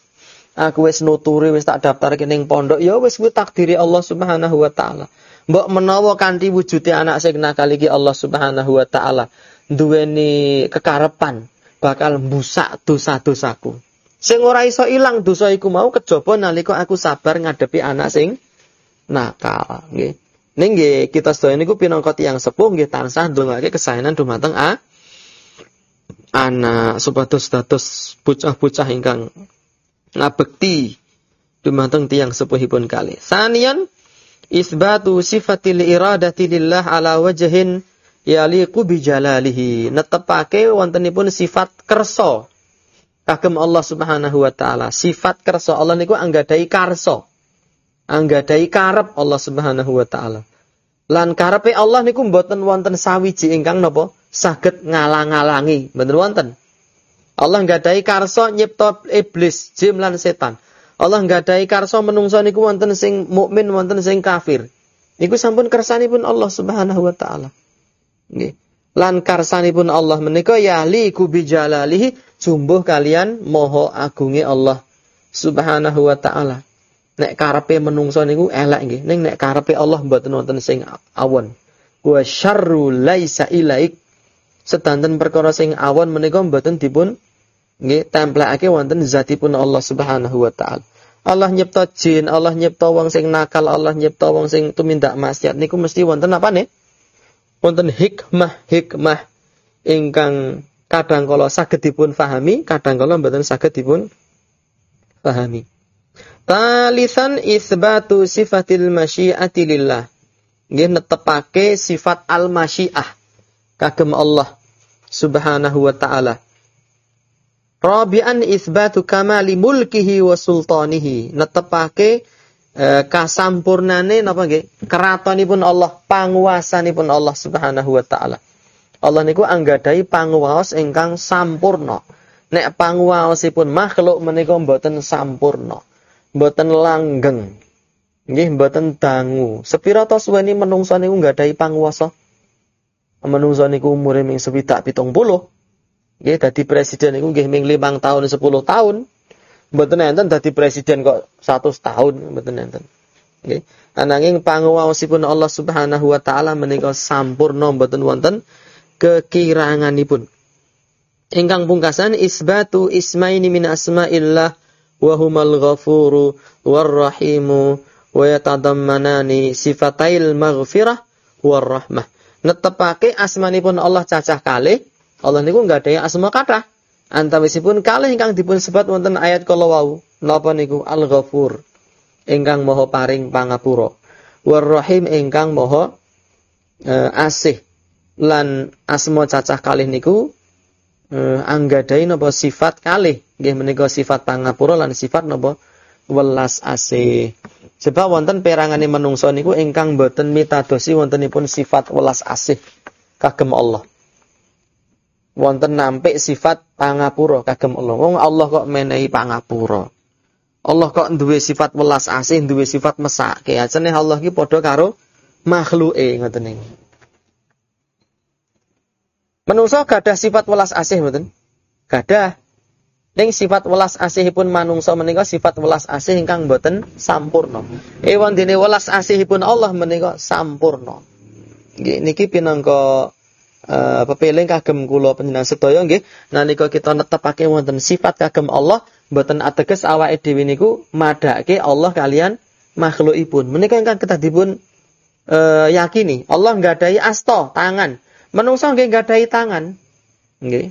aku wis nuturi wis tak daftar ning pondok ya wis kuwi takdiri Allah Subhanahu wa taala. Mbok menawa kanthi wujude anak sing nakal iki Allah Subhanahu wa taala duweni kekarepan bakal mbusak dosa-dosaku. Sing ora iso ilang dosa iku mau kejaba nalika aku sabar ngadepi anak sing nakal, nggih. Nggih kita sedaya niku pinangka tiyang sepuh nggih tansah ndongake kesaenan dumateng a anak supados dados bocah-bocah ingkang ngabekti dumateng tiyang sepuhipun kali. Sanian isbatu sifatil iradati lillah ala wajhin yaliqu bijalalihi. Netepake wontenipun sifat kersa. Kagem Allah Subhanahu wa taala. Sifat kersa Allah niku anggadai karsa anggadai karep Allah Subhanahu wa taala. Lan karepe Allah niku mboten wonten sawiji ingkang napa? Saged ngalang-alangi. Bener wonten? Allah nggadai karsa nyipta iblis jin lan setan. Allah nggadai karsa menungso niku wonten sing mukmin wonten sing kafir. Niku sampun kersanipun Allah Subhanahu wa taala. Nggih. Lan karsanipun Allah menika yahli kubi jalalihi jumbuh kalian moho agungi Allah Subhanahu wa taala. Nek karepe menungso niku elek nggih, ning nek karepe Allah mboten wonten sing awon. Wa syarru laisa ilaik. Sedanten perkara sing awon menika mboten dipun nggih templekake wonten zatipun Allah Subhanahu wa taala. Allah nyipta jin, Allah nyipta wong sing nakal, Allah nyipta wong sing tumindak maksiat niku mesti wonten apa nih? wonten hikmah-hikmah ingkang kadang kala saged dipun fahami, kadang kala mboten saged dipun fahami. Talisan isbatu sifatil masyiati lillah. Nggih netepake sifat al-masyiah kagem Allah Subhanahu wa taala. Rabi'an isbatu kamali mulkihi wa sultanihi. Netepake Eh, kasampurnane napa nggih keratonipun Allah panguwasanipun Allah Subhanahu wa taala Allah niku anggadai panguwaos ingkang sampurna nek panguwaosipun makhluk menika mboten sampurna mboten langgeng nggih mboten dangu sepira to suweni menungsa niku nggadahi panguwasa menungsa niku umure ming sewidak 70 nggih dadi presiden niku nggih ming 5 tahun 10 tahun mboten enten dadi presiden kok 100 tahun mboten enten. Nggih. Ananging panguwaosipun Allah Subhanahu wa taala menika sampurna mboten wonten kekiranganipun. Ingkang pungkasan isbatu ismaini min asma'illah wa humal ghafuru warrahimu wa yatadammanani sifatail maghfirah warrahmah. Netepake asmanipun Allah cacah kalih. Allah niku ada asma kathah antawisipun kalih ingkang dipun sebat wonten ayat kala wau napa niku Al-Ghafur ingkang maha paring pangapura War-Rahim ingkang maha e, asih lan asma cacah kalih niku e, anggadai napa sifat kalih nggih menika sifat pangapura lan sifat napa welas asih sebab wonten perangane menungso niku ingkang boten mitadosi wontenipun sifat welas asih kagem Allah wonten nampik sifat pangapura kagem Allah. Wong Allah kok menehi pangapura. Allah kok duwe sifat welas asih, duwe sifat mesake. Ajene Allah ki padha karo makhluke ngoten niku. Menungso gadah sifat welas asih mboten? gadah Ning sifat welas asihipun manungsa menika sifat welas asih ingkang boten sampurna. Ewan dene welas asihipun Allah menika sampurna. Nggih niki pinangka uh, pepeling kagem kula panjenengan sedaya nggih nalika kita netepake wonten sifat kagem Allah boten ateges awake dhewe niku madake Allah kalian makhlukipun. Menika ingkang kita dipun uh, yakini Allah nggadahi asta tangan. Menungsa nggih nggadahi tangan. Nggih.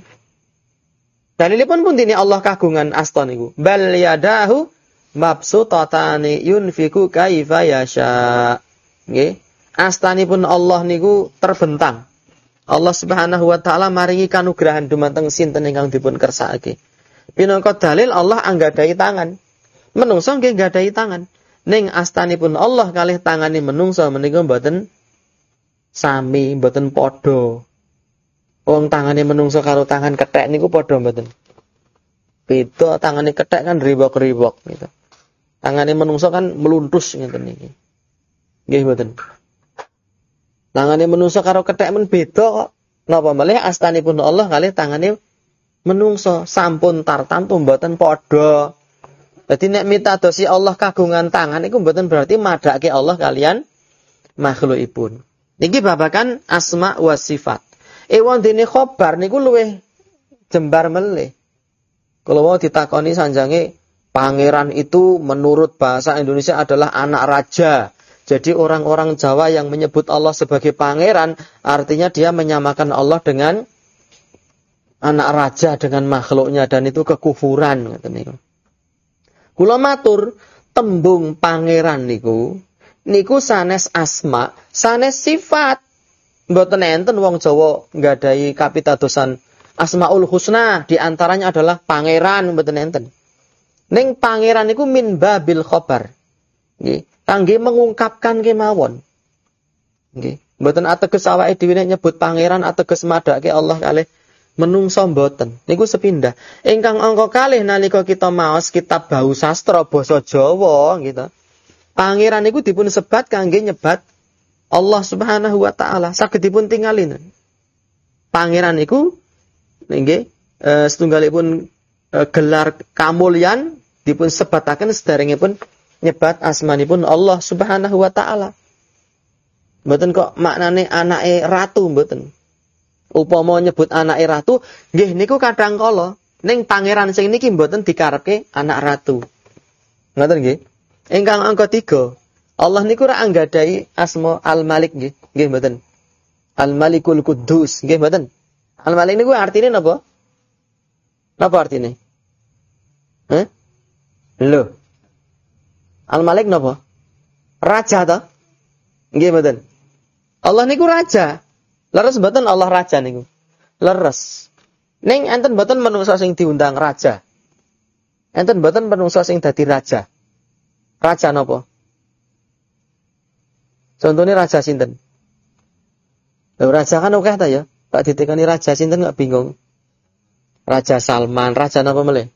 Dalilipun pun dini Allah kagungan asta niku. Bal yadahu mabsutatani yunfiku kaifa yasha. Nggih. Astanipun Allah niku terbentang. Allah Subhanahu wa taala maringi kanugrahan dumateng sinten ingkang dipun kersakake. Pinangka dalil Allah anggadhahi tangan. Menungso nggih nggadahi tangan. Ning astanipun Allah kalih tangane menungso menika mboten sami, mboten padha. Wong tangane menungso karo tangan kethek niku padha mboten. Beda tangane kethek kan ribok-ribok gitu. Tangane menungso kan meluntus ngeten niki. Nggih mboten. Tangane menungso karo kethek men beda kok. Napa malih astanipun Allah kalih tangane menungso sampun tartamtu mboten padha. Dadi nek mitadosi Allah kagungan tangan iku mboten berarti madake Allah kalian makhlukipun. Niki babakan asma wa sifat. Ewan dene khobar niku luwih jembar melih. Kalau mau ditakoni sanjange pangeran itu menurut bahasa Indonesia adalah anak raja. Jadi orang-orang Jawa yang menyebut Allah sebagai pangeran artinya dia menyamakan Allah dengan anak raja dengan makhluknya dan itu kekufuran. Kula matur tembung pangeran niku niku sanes asma, sanes sifat. Mboten enten wong Jawa nggadahi kapitadosan Asmaul Husna di antaranya adalah pangeran mboten enten. Ning pangeran niku min babil khobar. Nggih, kangge mengungkapkan kemawon. Nggih, mboten ateges awake dhewe nyebut pangeran ateges madake Allah kalih menungso mboten. Niku sepindah. Ingkang angka kalih nalika kita maos kitab bau sastra basa Jawa gitu. Pangeran niku dipun sebat kangge nyebat Allah Subhanahu wa taala saged dipun tingalin. Pangeran iku nggih e, setunggalipun e, gelar kamulyan dipun sebataken sederengipun nyebat asmanipun Allah Subhanahu wa taala. Mboten kok maknane anake ratu mboten. Upama nyebut anake ratu, nggih niku kadang kala ning pangeran sing niki mboten dikarepke anak ratu. Ngoten nggih. Ingkang angka 3 Allah niku ora anggadai asma Al-Malik nggih. Nggih mboten. Al-Malikul Quddus nggih mboten. Al-Malik niku artine napa? Napa artine? Heh? Lho. Al-Malik napa? Raja ta? Nggih mboten. Allah niku raja. Leres mboten Allah raja niku. Leres. Ning enten mboten manungsa sing diundang raja. Enten mboten manungsa sing dadi raja. Raja napa? Contohnya raja sinten? Loh, raja kan oke ta ya? Tak ditekani raja sinten nggak bingung. Raja Salman, raja apa meleh?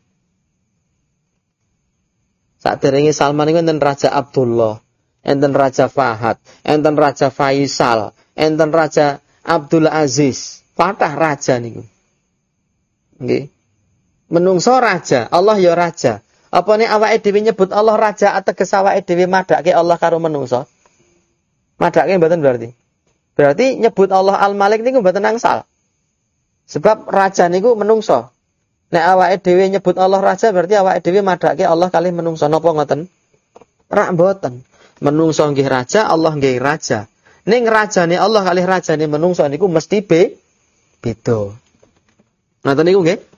Saat terengi Salman itu enten Raja Abdullah, enten Raja Fahad, enten Raja Faisal, enten Raja Abdul Aziz. Fatah raja niku. Nggih. Menungso raja, Allah ya raja. Apa nih awake dhewe nyebut Allah raja ateges awake dhewe madake Allah karo menungso? Madake mboten berarti. Berarti nyebut Allah Al-Malik niku mboten angsal. Sebab raja niku menungso. Nek awake dhewe nyebut Allah raja berarti awake dhewe madake Allah kali menungso napa ngoten? Rak mboten. Menungso nggih raja, Allah nggih raja. Ning rajane Allah kali rajane menungso niku mesti be beda. Ngoten niku nggih.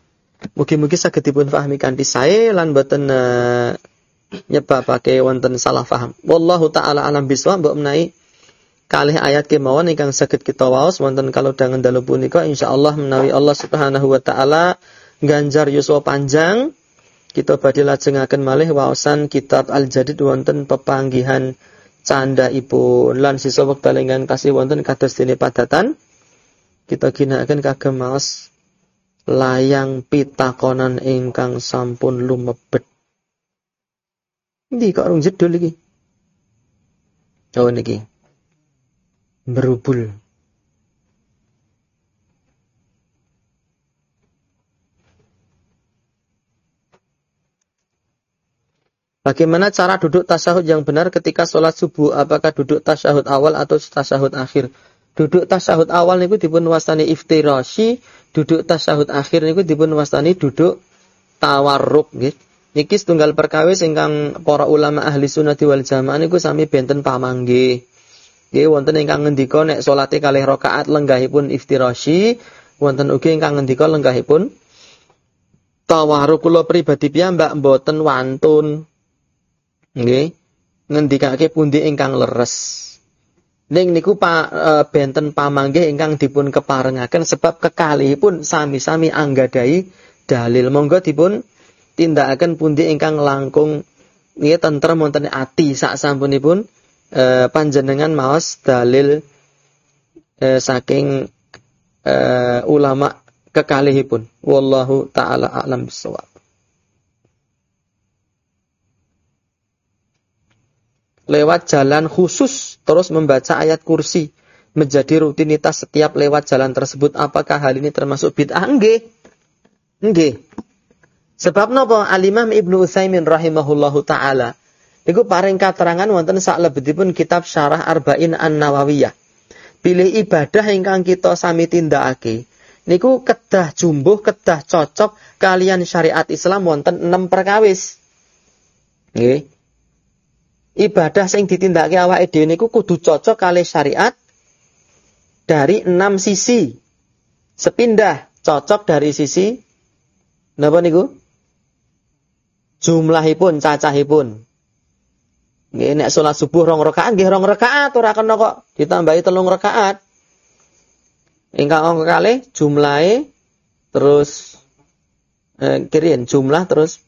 Mugi-mugi dipun pahami kanthi sae lan boten uh, nyebabake wonten salah paham. Wallahu taala alam bisawab mbok menawi kalih ayat kemawon ingkang sakit kita waos. Wonten kalau dangan dalu punika insyaallah menawi Allah Subhanahu wa taala ganjar yuswa panjang kita badhe lajengaken malih waosan kitab Al-Jadid wonten pepanggihan canda ibu lan sisa wekdal ingkang tasih wonten kados dene padatan kita ginakaken kagem maos layang pitakonan ingkang sampun lumebet. Ini kok rung jedul iki? Oh niki. Berubul. Bagaimana cara duduk tasyahud yang benar ketika sholat subuh? Apakah duduk tasyahud awal atau tasyahud akhir? Duduk tasyahud awal niku dipun wastani roshi duduk tasyahud akhir niku dipun wastani duduk tawarruk nggih. Niki setunggal perkawis ingkang para ulama ahli sunnah wal jamaah niku sami benten pamanggih. Nggih wonten ingkang ngendika nek salate kalih rakaat lenggahipun iftirashi, wonten ugi ingkang ngendika lenggahipun tawarruk kula pribadi piyambak mboten wantun nggih ngendikake pundi ingkang leres ning niku pa, e, benten pamanggih ingkang dipun keparengaken sebab kekalihipun sami-sami anggadai dalil. Monggo dipun tindakaken pundi ingkang langkung nggih tentrem wonten ati sak sampunipun e, panjenengan maos dalil e, saking e, ulama kekalihipun. Wallahu taala alam bisawab lewat jalan khusus terus membaca ayat kursi menjadi rutinitas setiap lewat jalan tersebut. Apakah hal ini termasuk bid'ah? Nggih. Nggih. Sebab napa Al-Imam Ibnu Utsaimin rahimahullahu taala. Niku paring katerangan wonten saklebetipun kitab Syarah Arba'in An-Nawawiyah. Pilih ibadah ingkang kita sami tindakake. Niku kedah jumbuh kedah cocok kalian syariat Islam wonten enam perkawis. Nggih ibadah sing ditindakake awake dhewe niku kudu cocok kali syariat dari enam sisi. Sepindah cocok dari sisi napa niku? Jumlahipun, cacahipun. Nggih nek salat subuh rong rakaat nggih rong rakaat ora kena kok ditambahi telung rakaat. Ingkang angka kalih jumlahe terus eh, kirian jumlah terus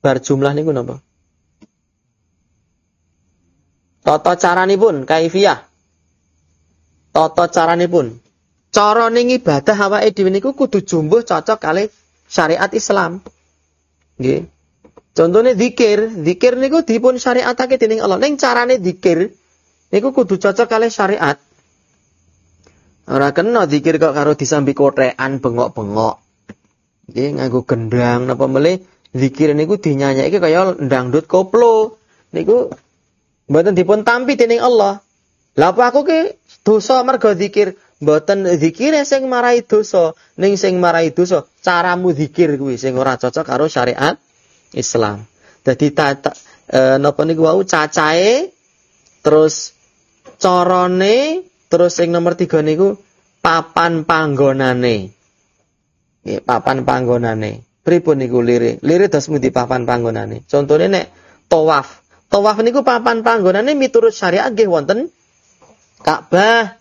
bar jumlah niku napa? Tata caranipun kaifiyah. Tata caranipun. Cara ning ibadah awake dhewe niku kudu jumbuh cocok kali syariat Islam. Nggih. Contohnya zikir, zikir niku dipun syariatake dening Allah. Ning carane zikir niku kudu cocok kali syariat. Ora kena zikir kok karo disambi kotekan bengok-bengok. Nggih nganggo gendang napa melih zikir niku dinyanyike kaya ndangdut koplo. Niku Mboten dipun tampi dening Allah. Lah aku ki dosa mergo zikir, mboten zikir sing marai dosa, ning sing marai dosa caramu zikir kuwi sing ora cocok karo syariat Islam. Dadi tata e, napa niku wau cacahe terus carane terus sing nomor tiga niku papan panggonane. Nggih, papan panggonane. Pripun niku lire? Lire dos di papan panggonane. Contone nek tawaf Tawaf niku papan panggonane miturut syariat nggih wonten Ka'bah.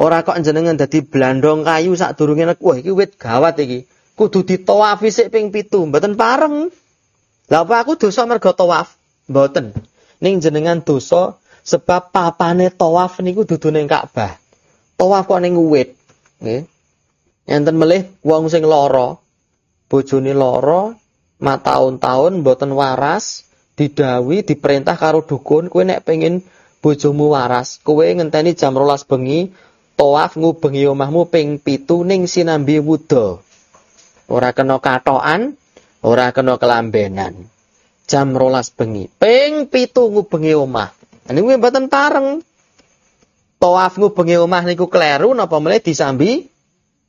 Ora kok jenengan dadi blandong kayu durunge nek wah iki wit gawat iki. Kudu ditawafi sik ping 7, mboten pareng. Lah apa aku dosa mergo tawaf? Mboten. Ning jenengan dosa sebab papane tawaf niku dudu ning Ka'bah. Tawaf kok ning wit. Nggih. Enten melih wong sing lara, bojone lara, mataun-taun mboten waras, didawi diperintah karo dukun kowe nek pengen bojomu waras kowe ngenteni jam rolas bengi tawaf ngubengi omahmu ping pitu ning sinambi wuda. Ora kena katokan ora kena kelambenan. Jam rolas bengi. Ping pitu ngubengi omah. Niku mboten tareng. Tawaf ngubengi omah niku kleru napa meneh disambi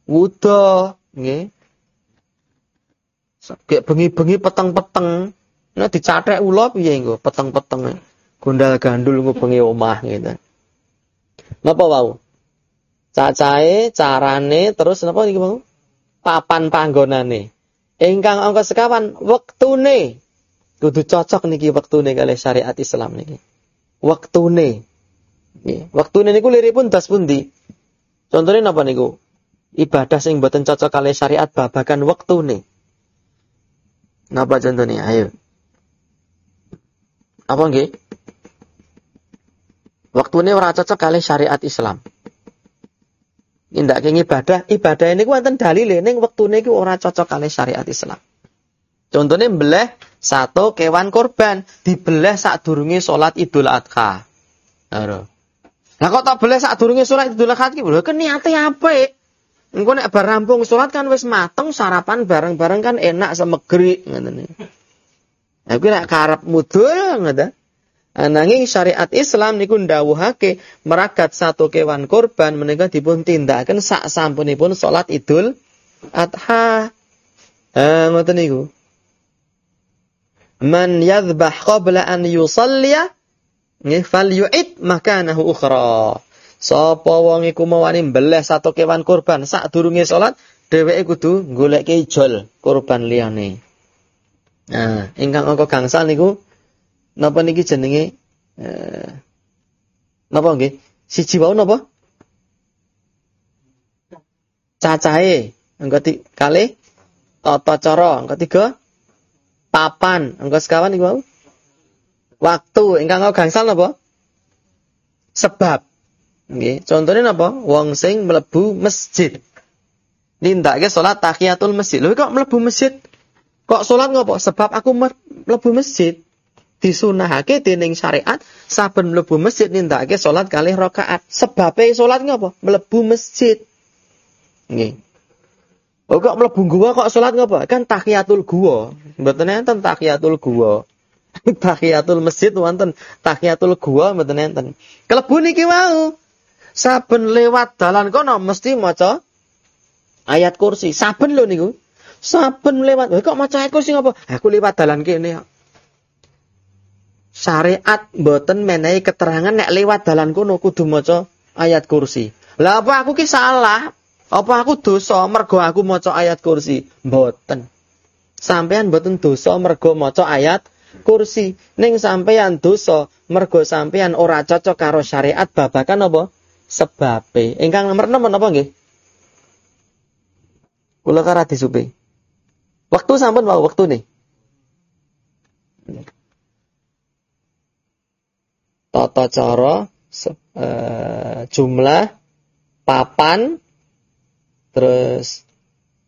wuda. Nggih. Kayak bengi-bengi peteng-peteng Nah dicatrek ula piye engko peteng-peteng. Gondal gandul ngubengi omah gitu. Napa wau? Cacahe, carane, terus napa iki mau? Papan panggonane. Ingkang angka sekawan wektune. Kudu cocok niki wektune kali syariat Islam niki. Wektune. Nggih, wektune niku liripun das pundi? Contohnya napa niku? Ibadah sing boten cocok kali syariat babagan wektune. Napa contohnya? Ayo. Apa nggih? Waktune ora cocok kali syariat Islam. Indak keng ibadah, ibadah ini wonten dalile ning wektune iku ora cocok kali syariat Islam. Contohnya mbeleh satu kewan korban dibeleh saat durungi sholat Idul Adha. Nah kok tak beleh saat durungi sholat Idul Adha iki lho niate apik. Engko nek bar rampung sholat kan wis mateng sarapan bareng-bareng kan enak semegri ngoten Aku nek karep mudul ngoten. Ananging syariat Islam niku ndawuhake meragat satu kewan kurban menika dipun tindakaken sak sampunipun salat Idul Adha. Eh ngoten niku. Man yadhbah qabla an yusalliya nggih fal yu'id makanahu ukhra. Sapa wong iku mawani mbeleh satu kewan kurban sak durunge salat, dheweke kudu goleke ijol kurban liyane. Nah, ingkang angka gangsal niku napa niki jenenge eh napa nggih? Siji wau napa? Cacahe. Angka kali tata cara, angka tiga papan, angka sekawan niku wau. Waktu ingkang angka gangsal napa? Sebab. Nggih, contone napa? Wong sing mlebu masjid. Nindakake salat tahiyatul masjid. Lho kok mlebu masjid? Kok salat ngopo? Sebab aku mlebu masjid. Disunahake dening syariat saben mlebu masjid nindakake salat kalih rakaat. Sebabe salat ngopo? Mlebu masjid. Nggih. Oh kok mlebu gua kok salat ngopo? Kan tahiyatul gua. Mboten enten tahiyatul gua. tahiyatul masjid wonten tahiyatul gua mboten enten. Kelebu niki wau. Saben lewat dalan kono mesti maca ayat kursi. Saben lho niku. Saben lewat. Kok maca ayat kursi ngapa? Aku lewat dalan kene. Syariat mboten menehi keterangan nek lewat dalan kono kudu maca ayat kursi. Lah apa aku ki salah? Apa aku dosa mergo aku maca ayat kursi? Mboten. Sampean mboten dosa mergo maca ayat kursi. Ning sampean dosa mergo sampean ora cocok karo syariat babakan apa? sebabe. Ingkang nomor 6 napa nggih? Kula disupe. Waktu sampun wau waktu nih. Tata cara uh, jumlah papan terus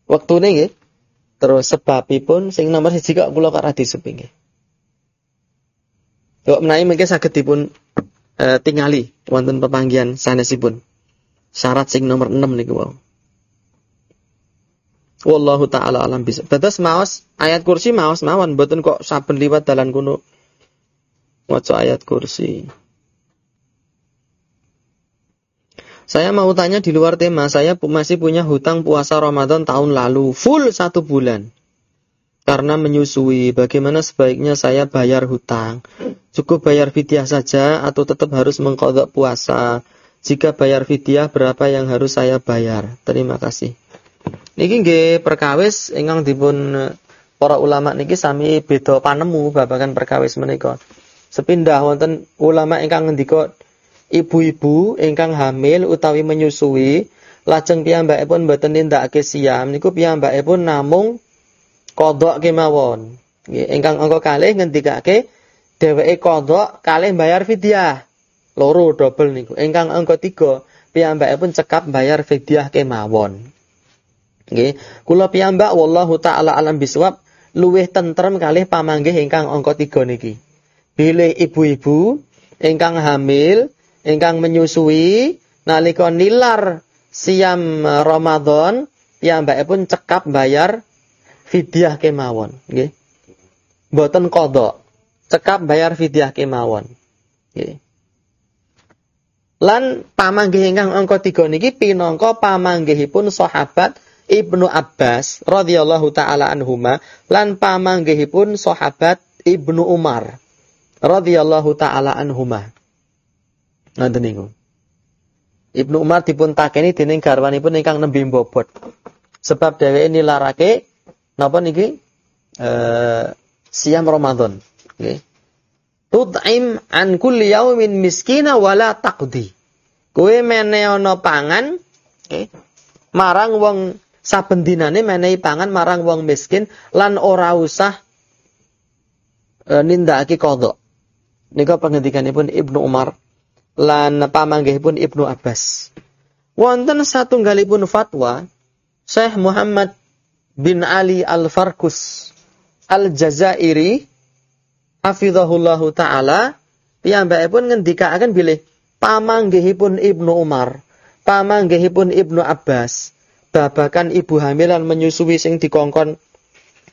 waktu nih nggih. Terus sebabipun sing nomor siji kok kula kara disupe nggih. Kok menawi mungkin saged dipun e, tingali wonten pepanggihan sanesipun. Syarat sing nomor 6 niku wau. Wallahu taala alam bisa. Tetes maos ayat kursi maos mawon mboten kok saben liwat dalan kuno maca ayat kursi. Saya mau tanya di luar tema, saya masih punya hutang puasa Ramadan tahun lalu, full satu bulan karena menyusui. Bagaimana sebaiknya saya bayar hutang? Cukup bayar fidyah saja atau tetap harus mengkodok puasa? Jika bayar fidyah, berapa yang harus saya bayar? Terima kasih. Niki nggih perkawis ingkang dipun para ulama niki sami beda panemu babagan perkawis menika. Sepindah wonten ulama ingkang ngendika ibu-ibu ingkang hamil utawi menyusui lajeng piyambakipun mboten nindakake siam niku piyambakipun namung kodok kemawon. Ingkang angka kalih ngendikake dheweke kodok kalih bayar fidyah. Loro double niku. Ingkang angka tiga pun cekap bayar fidyah kemawon. Nggih, kula piyambak wallahu taala alam biswab luwih tentrem kalih pamanggih ingkang angka tiga niki. Bilih ibu-ibu ingkang hamil, ingkang menyusui nalika nilar siam Ramadan pun cekap bayar fidyah kemawon, nggih. Mboten qada. Cekap bayar fidyah kemawon. Nggih. Lan pamanggih ingkang angka 3 niki pinangka pamanggihipun sahabat Ibnu Abbas radhiyallahu taala anhuma lan pamanggihipun sahabat Ibnu Umar radhiyallahu taala anhuma. Ngoten niku. Ibnu Umar dipun takeni dening garwanipun ingkang nembe bobot. Sebab dheweke nilarake napa niki? Eh siam Ramadan. Nggih. Tut'im an kulli yaumin miskina wala taqdi. Kowe meneono pangan nggih. Marang wong saben dinane menehi pangan marang wong miskin lan ora usah e, nindakake qadha. Nika pengendikanipun Ibnu Umar lan pamanggihipun Ibnu Abbas. Wonten satunggalipun fatwa Syekh Muhammad bin Ali Al-Farkus Al-Jazairi hafizahullahu taala piyambakipun ngendikaaken bilih pamanggihipun Ibnu Umar, pamanggihipun Ibnu Abbas babakan ibu hamilan menyusui sing dikongkon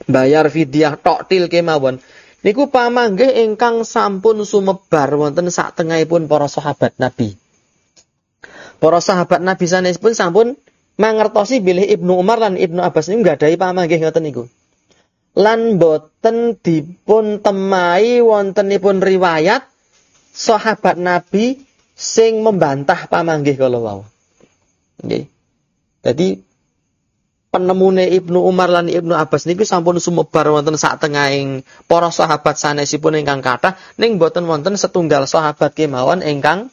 bayar fidyah tok til kemawon niku pamanggih ingkang sampun sumebar wonten sak tengahipun para sahabat Nabi. Para sahabat Nabi sanesipun sampun mangertosi bilih Ibnu Umar lan Ibnu Abbas niku nggadahi pamanggih ngoten niku. Lan boten dipun temai wontenipun riwayat sahabat Nabi sing membantah pamanggih kala wau. Nggih. Jadi penemune Ibnu Umar lan Ibnu Abbas niku sampun sumebar wonten sak tengahing para sahabat sanesipun ingkang kathah ning boten wonten setunggal sahabat kemawon ingkang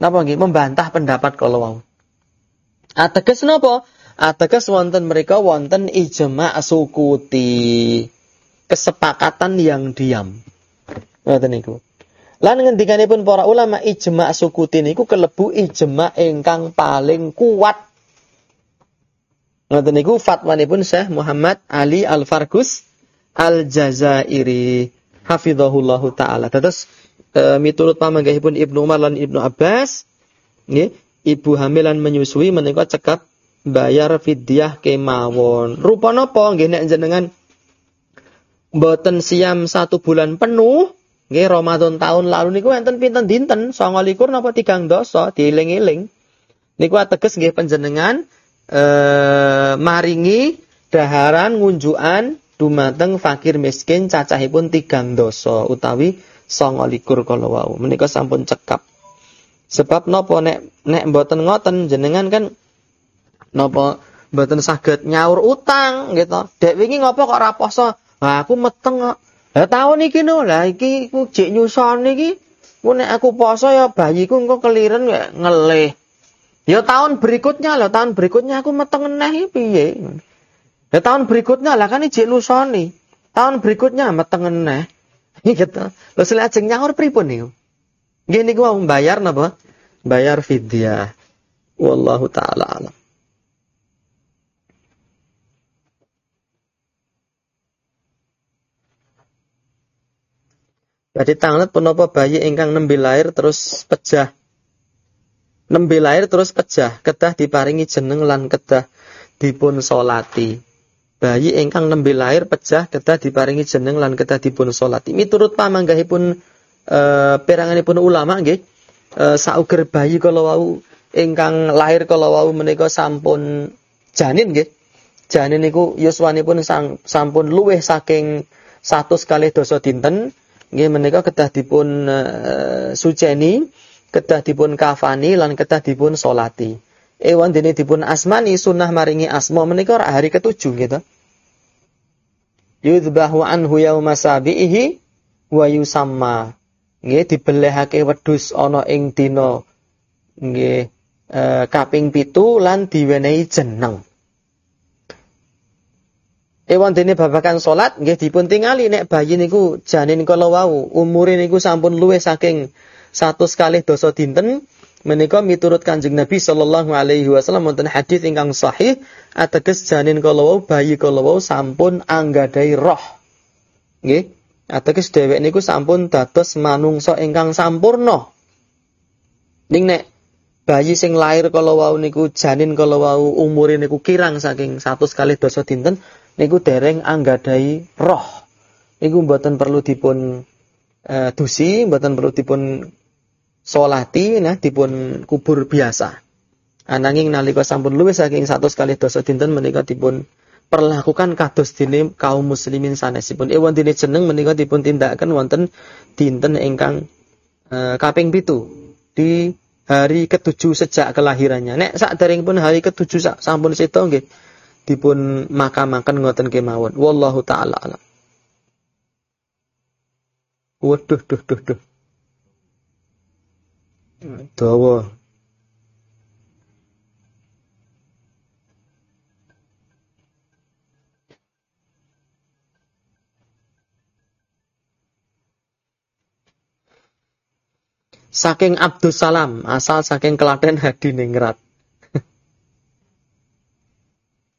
napa nggih membantah pendapat kala wau. Ateges napa? Ateges wonten mereka wonten ijma' sukuti. Kesepakatan yang diam. Ngoten niku. Lan ngendikanipun para ulama ijma' sukuti niku kelebu ijma' ingkang paling kuat. Ngoten niku fatwanipun Syekh Muhammad Ali Al-Fargus Al-Jazairi hafizahullahu taala. Terus e, miturut pamanggahipun Ibnu Umar lan Ibnu Abbas nggih ibu hamilan menyusui menika cekap bayar fidyah kemawon. Rupa napa nggih nek jenengan mboten siam satu bulan penuh nggih Ramadan tahun lalu niku enten pinten dinten 29 napa tigang dosa dieling-eling. Niku ateges nggih panjenengan eh maringi daharan ngunjukan dumateng fakir miskin cacahipun tigang dosa utawi 29 kala wau. Menika sampun cekap. Sebab nopo nek nek mboten ngoten jenengan kan nopo mboten saged nyaur utang gitu. Dek wingi ngopo kok ora poso? Lah aku meteng kok. Lah tahun iki no, lah iki ku nyuson iki. Ku nek aku poso ya bayiku engko keliren ya ngelih. Ya tahun berikutnya lah, tahun berikutnya aku meteng neh piye? Ya tahun berikutnya lah kan jek nusoni. Tahun berikutnya meteng neh. Gitu. Lha selajeng nyaur pripun niku? Gini gua membayar napa? Bayar fidyah. Wallahu taala alam. Jadi tanglet punapa bayi ingkang nembe lahir terus pecah. Nembe lahir terus pecah, kedah diparingi jeneng lan kedah dipun solati. Bayi ingkang nembe lahir pecah, kedah diparingi jeneng lan kedah dipun solati. Miturut pamanggahipun Eh, peranganipun ulama nggih e, sauger bayi kala wau ingkang lahir kala wau menika sampun janin nggih. Janin niku yuswanipun sang, sampun luweh saking satu kali dosa dinten nggih menika kedah dipun e, suceni, kedah dipun kafani lan kedah dipun solati. Ewan dene dipun asmani sunnah maringi asma menika hari ketujuh gitu. Yudbahu anhu yauma sabihi wa yusamma nggih dibelehake wedhus ana ing dina nggih e, kaping pitu lan diwenehi jeneng. Ewan dene babakan salat nggih dipun tingali nek bayi niku janin kala wau umure niku sampun luwih saking satu sekali dosa dinten menika miturut Kanjeng Nabi sallallahu alaihi wasallam wonten hadis ingkang sahih ateges janin kala wau bayi kala wau sampun anggadai roh. Nggih, Ateges dhewek niku sampun dados manungsa ingkang sampurna. Ning nek bayi sing lahir kala wau niku janin kala wau umure niku kirang saking 100 kali dosa dinten niku dereng anggadai roh. Niku mboten perlu dipun uh, dusi, mboten perlu dipun solati nah dipun kubur biasa. Ananging nalika sampun luwih saking 100 kali dosa dinten menika dipun perlakukan kados dene kaum muslimin sanesipun. Ewan dene jeneng menika dipun tindakaken wonten dinten ingkang e, kaping pitu di hari ketujuh sejak kelahirannya. Nek sak pun hari ketujuh sampun seto nggih dipun makamaken ngoten kemawon. Wallahu taala alam. Waduh, duh, duh, duh. Dawa. saking Abdus Salam, asal saking Klaten Hadi Ningrat.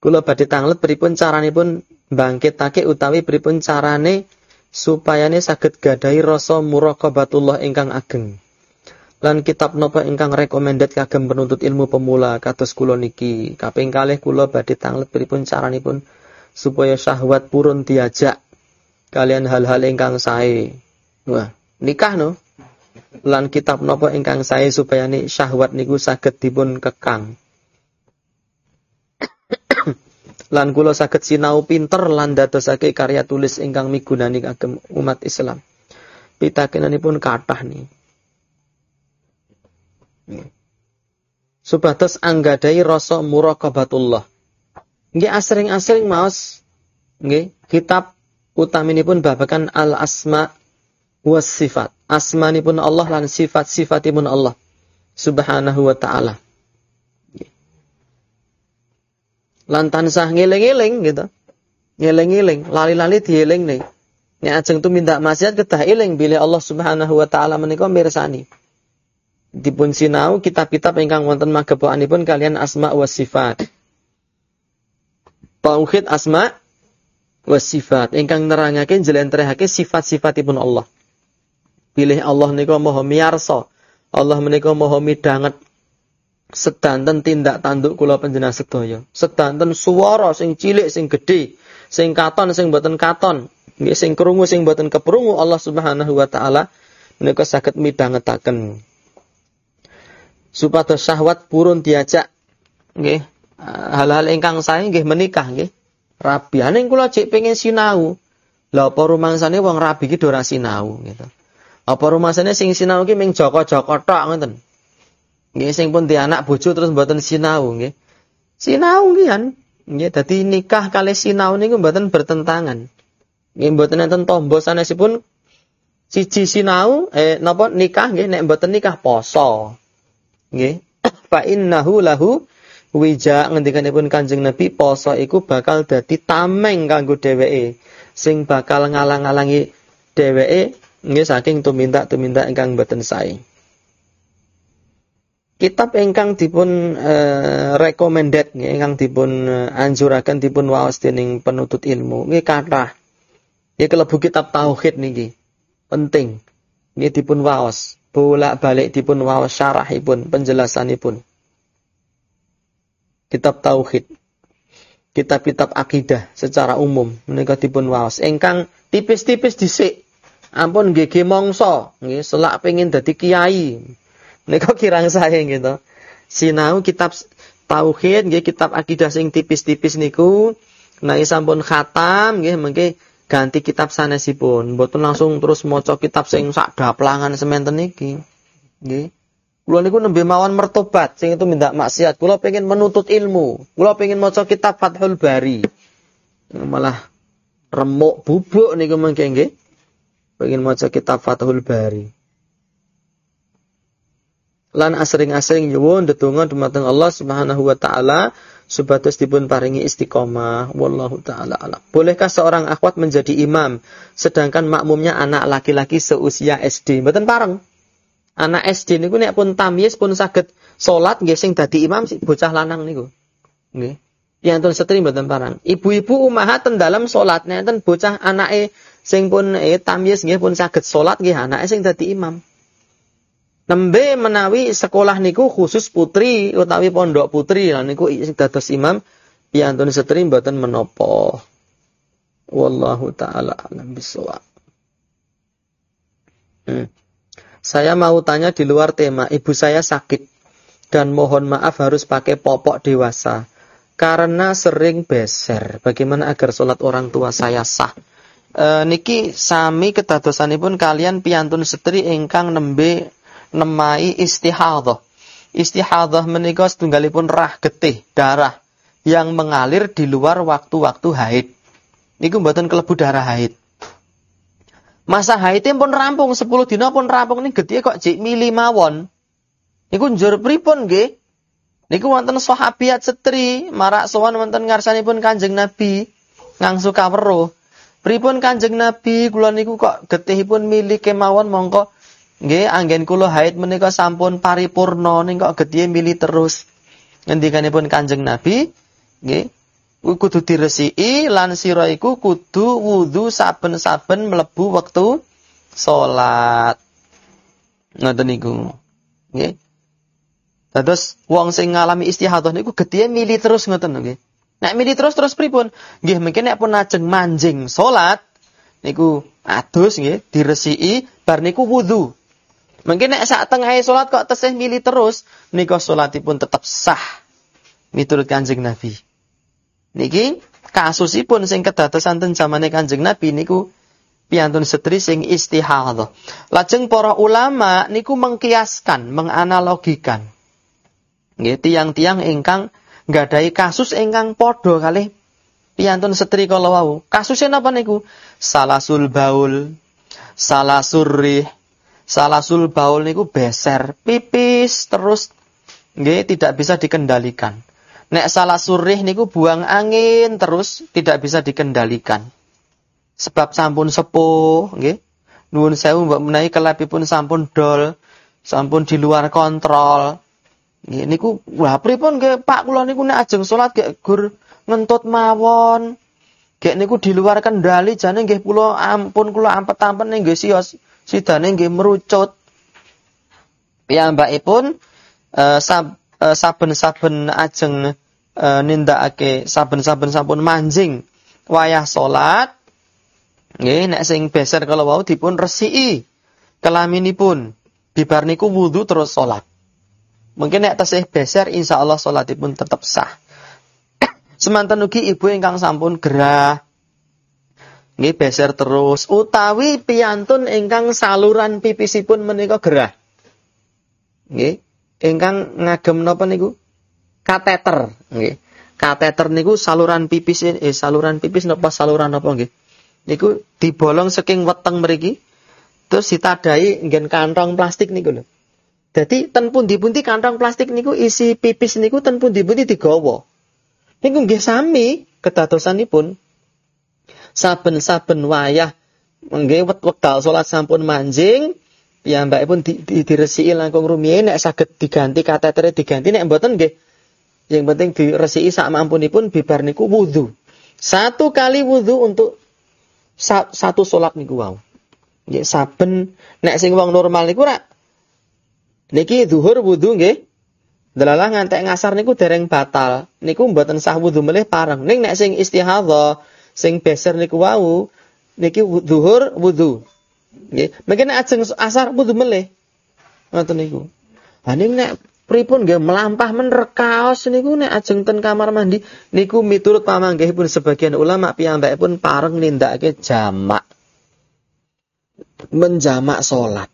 Kula badhe tanglet pripun caranipun bangkitake utawi pripun carane supayane saged gadahi rasa muraqabatullah ingkang ageng. Lan kitab napa ingkang recommended kagem penuntut ilmu pemula kados kula niki. Kaping kalih kula badhe tanglet pripun caranipun supaya syahwat purun diajak kalian hal-hal ingkang sae. Wah, nikah no. Lan kitab napa ingkang sae supaya ni syahwat niku saged dipun kekang. lan kula saged sinau pinter lan dadosake karya tulis ingkang migunani kagem umat Islam. Pitakenanipun kathah nih. Supados anggadai rasa muraqabatullah. Nggih asring-asring maos nggih kitab utaminipun babakan al asma was sifat. Asmanipun Allah lan sifat-sifatipun Allah subhanahu wa ta'ala. Lan tansah ngeling-eling gitu. Ngeling-eling, lali-lali dieling nih. Nek ajeng tu minta maksiat ketah eling bila Allah Subhanahu wa taala menika mirsani. Dipun sinau kitab-kitab ingkang wonten magepokanipun kalian asma wa sifat. Tauhid asma wa sifat ingkang nerangake njlentrehake sifat-sifatipun Allah. Pilih Allah nika maha miarsa. Allah menika maha midanget sedanten tindak tanduk kula panjenengan sedaya. Sedanten swara sing cilik sing gedhe, sing katon sing boten katon, sing krungu sing boten keprungu Allah Subhanahu wa taala menika saged midhangetaken. Supados syahwat purun diajak nggih hal-hal ingkang sae nggih menikah nggih. Rabiane kula cek pengen sinau. Lah apa rumangsane wong rabi ki ora sinau gitu. Apa rumasane sing sinau ki ming joko-joko tok ngoten. Nggih sing pun di anak bojo terus mboten sinau nggih. Sinau nggih kan. Nggih dadi nikah kali sinau niku mboten bertentangan. Nggih mboten enten tombo sanesipun siji sinau eh napa nikah nggih nek mboten nikah poso. Nggih. Fa innahu lahu wija ngendikanipun Kanjeng Nabi poso iku bakal dadi tameng kanggo dheweke sing bakal ngalang-alangi dheweke nggih saking tumindak-tumindak ingkang boten sae. Kitab ingkang dipun uh, recommended nggih ingkang dipun uh, anjuraken dipun waos dening penuntut ilmu nggih kathah. Nggih kelebu kitab tauhid niki. Penting. Nggih dipun waos, bolak-balik dipun waos syarahipun, penjelasanipun. Kitab tauhid. Kitab-kitab akidah secara umum menika dipun waos. Ingkang tipis-tipis dhisik ampun nggih mongso nggih selak pengin dadi kiai nika kirang saya gitu sinau kitab tauhid nggih kitab akidah sing tipis-tipis niku nah sampun khatam nggih mengke ganti kitab sanesipun mboten langsung terus maca kitab sing sak daplangan sementen niki nggih Kula niku nembe mawon mertobat sing itu minta maksiat. Kula pengen menuntut ilmu. Kula pengen maca kitab Fathul Bari. Malah remuk bubuk niku mengke nggih. Pengen maca kitab Fathul Bari. Lan asring-asring nyuwun dumateng Allah Subhanahu wa taala supados dipun paringi istiqomah wallahu taala alam. Bolehkah seorang akhwat menjadi imam sedangkan makmumnya anak laki-laki seusia SD? Mboten pareng. Anak SD niku nek pun tamyiz pun saged salat nggih sing dadi imam si bocah lanang niku. Nggih. Piantun setri mboten parang. Ibu-ibu umahat ten dalam salat nenten bocah anake sing pun eh, tamyiz nggih pun saged salat nggih anake sing dadi imam. Nembe menawi sekolah niku khusus putri utawi pondok putri lan niku dados imam piantun setri mboten menapa. Wallahu taala alam bisawab. Hmm. Saya mau tanya di luar tema, ibu saya sakit dan mohon maaf harus pakai popok dewasa karena sering beser. Bagaimana agar sholat orang tua saya sah? e, niki sami kedadosanipun kalian piantun setri ingkang nembe nemai istihadhah. Istihadhah menika setunggalipun rah getih, darah yang mengalir di luar waktu-waktu haid. Niku mboten kelebu darah haid. Masa haidnya pun rampung 10 dina pun rampung nih getih kok jek mili mawon. Niku njur pripun nggih? Niku wonten sahabiat setri marak sowan wonten ngarsanipun Kanjeng Nabi ngangsu kawruh. Pripun Kanjeng Nabi kula niku kok getihipun milih kemawon mongko nggih anggen kula haid menika sampun paripurna ning kok getih milih terus. Ngendikanipun Kanjeng Nabi nggih kudu diresiki lan sira iku kudu wudu saben-saben mlebu wektu salat. Ngoten niku. Nggih. Terus wong sing ngalami istihadah niku gedhe milih terus ngoten nggih. Nek milih terus terus pripun? Nggih mungkin nek pun ajeng manjing salat niku adus nggih, diresiki bar niku wudu. Mungkin nek sak tengah salat kok tesih milih terus, nika salatipun tetap sah miturut Kanjeng Nabi. Niki kasusipun sing kedadosan ten zamane Kanjeng Nabi niku piantun setri sing istihadhah. Lajeng para ulama niku mengkiaskan, menganalogikan. Nggih, tiang-tiang ingkang nggadahi kasus ingkang padha kalih piantun setri kala wau. Kasusnya napa niku? Salasul baul, salasul rih, salasul baul niku beser, pipis terus nggih tidak bisa dikendalikan. Nek salah surih niku buang angin terus tidak bisa dikendalikan. Sebab sampun sepuh, nggih. Nuwun sewu mbok menawi kelapipun sampun dol, sampun di luar kontrol. Nggih niku wah pripun nggih Pak kula niku nek ajeng salat gek gur ngentut mawon. Gek niku di luar kendali jane nggih kula ampun kula ampet-ampet nggih sios sidane nggih merucut. Piyambakipun uh, sab, uh, saben-saben ajeng uh, nindakake saben-saben sampun manjing wayah salat nggih nek sing beser kalau wau dipun resiki kelaminipun bibar niku wudu terus salat. Mungkin nek tesih beser insyaallah salatipun tetap sah. Semanten ugi ibu ingkang sampun gerah Nggih beser terus utawi piantun ingkang saluran pipisipun menika gerah. Nggih, ingkang ngagem napa niku? Kateter, nggih. Kateter niku saluran pipis eh saluran pipis napa saluran napa nggih? Niku dibolong saking weteng mriki terus ditadai nggen kantong plastik niku lho. Dadi ten pundi-pundi kantong plastik niku isi pipis niku ten pundi-pundi digawa. Niku nggih sami kedadosanipun saben-saben wayah nggih wekdal salat sampun manjing pun di, di, diresiki langkung rumiyin nek saged diganti katetere diganti nek mboten nggih yang penting diresiki sak mampunipun bibar niku wudu. Satu kali wudu untuk sa, satu salat niku wau. Nggih saben nek sing wong normal niku rak niki zuhur wudu nggih. Delalah ngantek ngasar niku dereng batal. Niku mboten sah wudu melih pareng. Ning nek sing istihadhah sing beser niku wau niki zuhur wudu. Nggih, mungkin ajeng asar wudu melih. Ngoten niku. Ha ning nek pripun nggih melampah menerkaos niku nek ajeng ten kamar mandi niku miturut pamanggihipun sebagian ulama piyambakipun pareng nindakake jamak. Menjamak salat.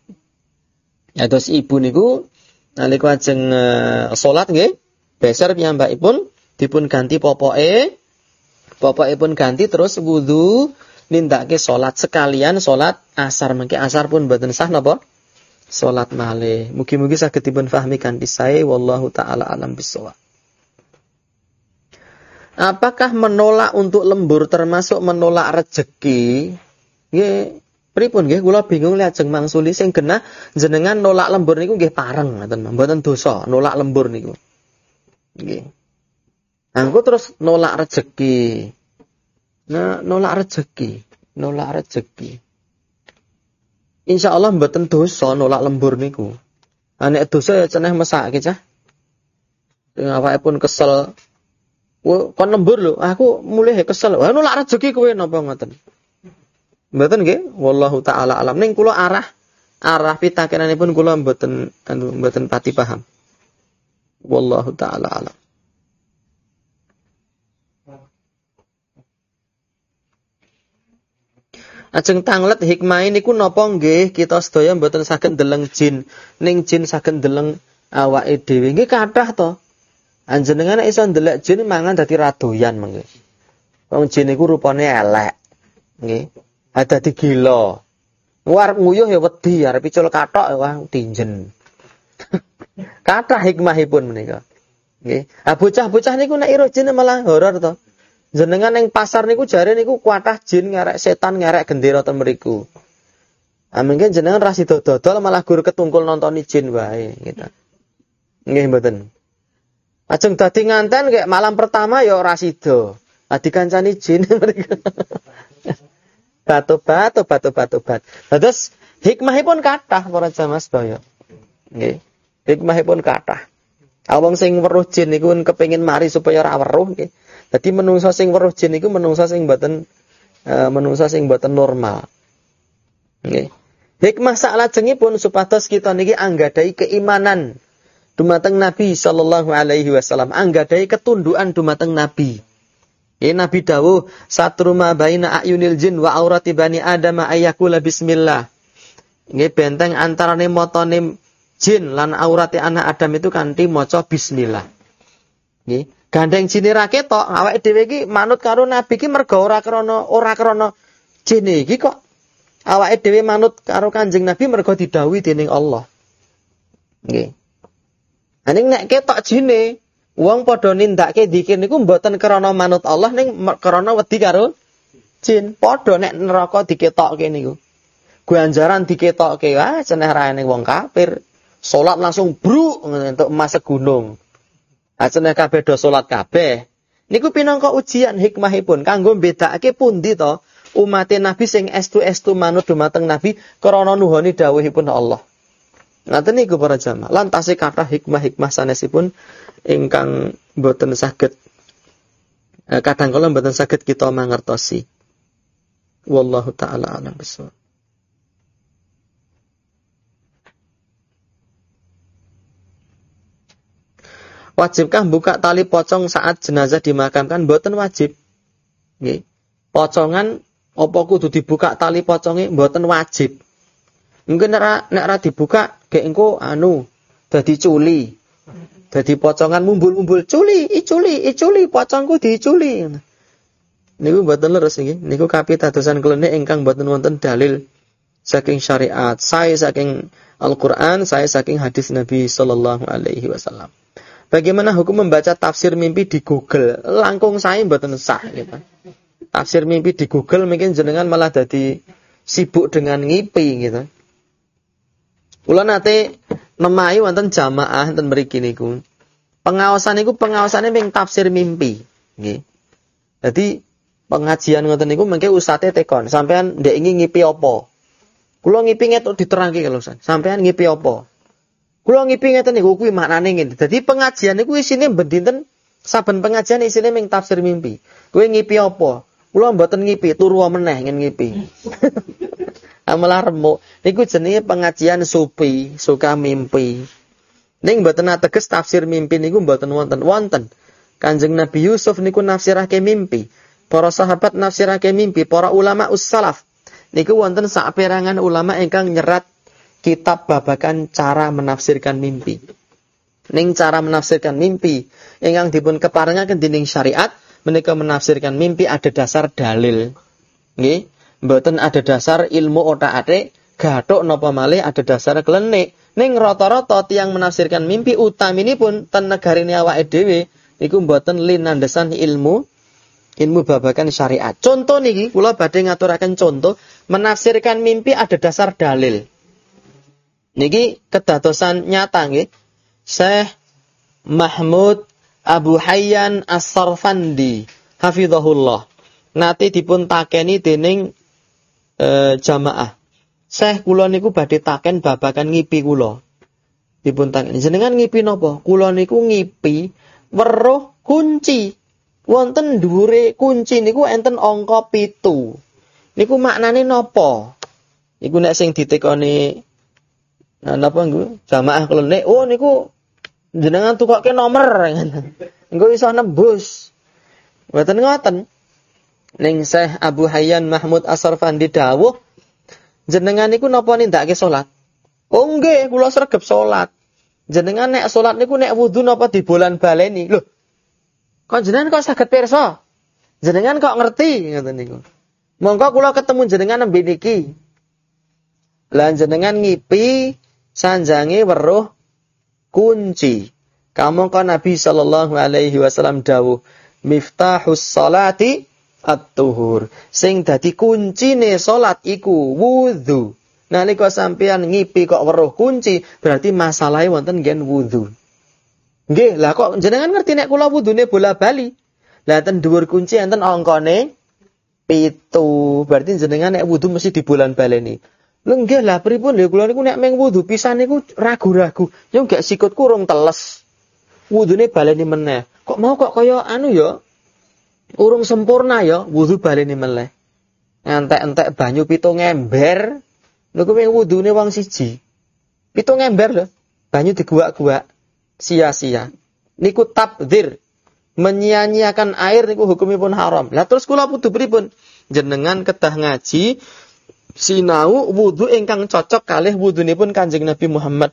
Ya terus ibu niku nalika ajeng uh, salat nggih beser piyambakipun dipun ganti popoke pun ganti terus wudhu nindake salat sekalian salat asar mengke asar pun boten sah napa salat malih mugi-mugi saged dipun fahmi kanthi sae wallahu taala alam bisawab Apakah menolak untuk lembur termasuk menolak rezeki? Nggih, pripun nggih kula bingung lihat jeng mangsuli sing genah jenengan nolak lembur niku nggih pareng ngoten mboten dosa nolak lembur niku. Nggih. Aku terus nolak rezeki. Nah, nolak rezeki, nolak rezeki. Insya Allah mboten dosa nolak lembur niku. Anek dosa ya cenah mesake cah. Awake pun kesel. Wo kon lembur lho, aku mulai kesel. Wah nolak rezeki kowe napa ngoten. Mboten nggih, wallahu taala alam. Ning kula arah arah pitakenanipun kula mboten anu mboten pati paham. Wallahu taala alam. Ajeng tanglet hikmah ini ku nopo nggih kita sedaya mboten saged ndeleng jin. Ning jin saged ndeleng awake dhewe. Nggih kathah to. Anjenengan iso ndelek jin mangan dadi radoyan mengke. Wong jin iku rupane elek. Nggih. Ada di. War nguyuh ya wedi arep icul kathok ya wah tinjen. kathah hikmahipun menika. Nggih. Ah bocah-bocah niku nek ira jin malah horor to. Jenengan yang pasar niku jare niku kuatah jin ngerek setan ngerek gendera ten mriku. Mungkin jenengan ra dodol malah guru ketungkul nonton jin wae gitu. Nggih mboten. Ajeng dadi nganten kayak malam pertama ya ora sida. Adi kancani jin mriku. batu batu batu batu batu. Terus hikmahipun kathah para jamaah sedaya. Nggih. Hikmahipun kathah. Awang sing weruh jin niku kepengin mari supaya ora weruh nggih. Jadi menungso sing weruh jin iku menungso sing mboten e, menungsa sing boten normal. Nggih. Hikmah pun supados kita niki anggadai keimanan dumateng Nabi sallallahu alaihi wasallam, anggadai ketundukan dumateng Nabi. Ya Nabi dawuh satruma baina ayunil jin wa aurati bani adam ayakula bismillah. Nggih benteng antarane motone jin lan aurati anak Adam itu kanthi maca bismillah. Nggih. Gandeng jin ra ketok, awake dhewe manut karo nabi iki mergo ora krana ora krana jin iki kok awake dhewe manut karo Kanjeng Nabi mergo didhawuhi dening Allah. Nggih. Aning nek ketok jine, wong padha nindakake dzikir niku mboten krana manut Allah ning krana wedi karo jin. Padha nek neraka diketokke niku. Ganjaran diketokke, ah cenah raene wong kafir. Salat langsung bruk untuk emas gunung. Ajeng kabeh do salat kabeh. Niku pinangka ujian hikmahipun kanggo mbedakake pundi to umat Nabi sing estu-estu manut dumateng Nabi krana nuhoni dawuhipun Allah. Ngaten niku para jamaah. Lan tasih kathah hikmah-hikmah sanesipun ingkang boten saged eh, kadang kala boten saged kita mangertosi. Wallahu taala alam bisawab. Wajibkah buka tali pocong saat jenazah dimakamkan? Mboten wajib. Nggih. Pocongan apa kudu dibuka tali poconge? Mboten wajib. Mungkin nek nek dibuka gek engko anu dadi culi. Dadi pocongan mumbul-mumbul culi, iculi, iculi, pocongku diculi. Niku mboten leres nggih. Niku kapitadosan klenik ingkang mboten wonten dalil saking syariat, saya saking Al-Qur'an, saya saking hadis Nabi sallallahu alaihi wasallam. Bagaimana hukum membaca tafsir mimpi di Google? Langkung saya mboten sah gitu. Tafsir mimpi di Google mungkin jenengan malah jadi sibuk dengan ngipi gitu. Kula nate nemahi wonten jamaah enten mriki niku. Pengawasan niku pengawasannya ping tafsir mimpi, nggih. Jadi pengajian ngoten niku mengke usate tekon, sampean ndek ngipi apa? Kula ngipi ngetuk diterangke kalau sampean ngipi apa? Kula ngipi ngeten niku kuwi maknane ngene. Dadi pengajian niku isine bendinten saben pengajian isine ming tafsir mimpi. Kowe ngipi apa? Kula mboten ngipi, turu meneh ngen ngipi. Amalah remuk. Niku jenenge pengajian supi, suka mimpi. Ning mboten ateges tafsir mimpi niku mboten wonten. Wonten. Kanjeng Nabi Yusuf niku nafsirake mimpi. Para sahabat nafsirake mimpi, para ulama ussalaf niku wonten saperangan ulama ingkang nyerat kitab babakan cara menafsirkan mimpi. Ning cara menafsirkan mimpi ingkang dipun keparengaken dening syariat menika menafsirkan mimpi ada dasar dalil. Nggih, mboten ada dasar ilmu otak-atik, gathuk napa malih ada dasar klenik. Ning rata-rata tiang menafsirkan mimpi utaminipun ten negarine awake dhewe iku mboten linandesan ilmu ilmu babakan syariat. Contoh niki kula badhe ngaturaken contoh menafsirkan mimpi ada dasar dalil. Niki kedatosan nyata nggih. Syekh Mahmud Abu Hayyan As-Sarfandi hafizahullah. Nate dipun takeni dening e, jamaah. Syekh kula niku badhe taken babakan ngipi kula. Dipun takeni jenengan ngipi napa? Kula niku ngipi weruh kunci. Wonten dhuwure kunci niku enten angka pitu. Niku maknane napa? Iku nek sing ditekoni Nah, napa nggo? Jamaah klenik, oh niku jenengan tukoke nomor. Engko iso nembus. Mboten ngoten. Ning Syekh Abu Hayyan Mahmud Asarfandi dawuh, jenengan niku napa nindakake salat? Oh nggih, kula sregep salat. Jenengan nek salat niku nek wudu napa dibolan baleni? Lho. Kok jenengan kok saged pirsa? Jenengan kok ngerti ngoten niku. Monggo kula ketemu jenengan nembe niki. Lan jenengan ngipi sanjange weruh kunci. Kamu kan Nabi sallallahu alaihi wasallam dawuh, miftahus salati at-tuhur. Sing dadi kuncine salat iku wudu. Nalika sampeyan ngipi kok weruh kunci, berarti masalahe wonten gen wudu. Nggih, lah kok jenengan ngerti nek kula wudune bola bali. Lah ten dhuwur kunci enten angkane pitu. Berarti jenengan nek wudu mesti di Lho nggih lah pripun lho kula niku nek meng wudu pisan niku ragu-ragu. Ya gak sikut kurung teles. Wudune baleni meneh. Kok mau kok kaya anu ya? Urung sempurna ya wudu baleni meneh. ngantek-entek banyu pitung ember niku kuwi wudune wong siji. Pitung ember lho. Banyu diguak-guak sia-sia. Niku tabdir. Menyia-nyiakan air niku hukumipun haram. Lah terus kula kudu pripun? Jenengan kedah ngaji sinau wudu ingkang cocok kalih wudunipun Kanjeng Nabi Muhammad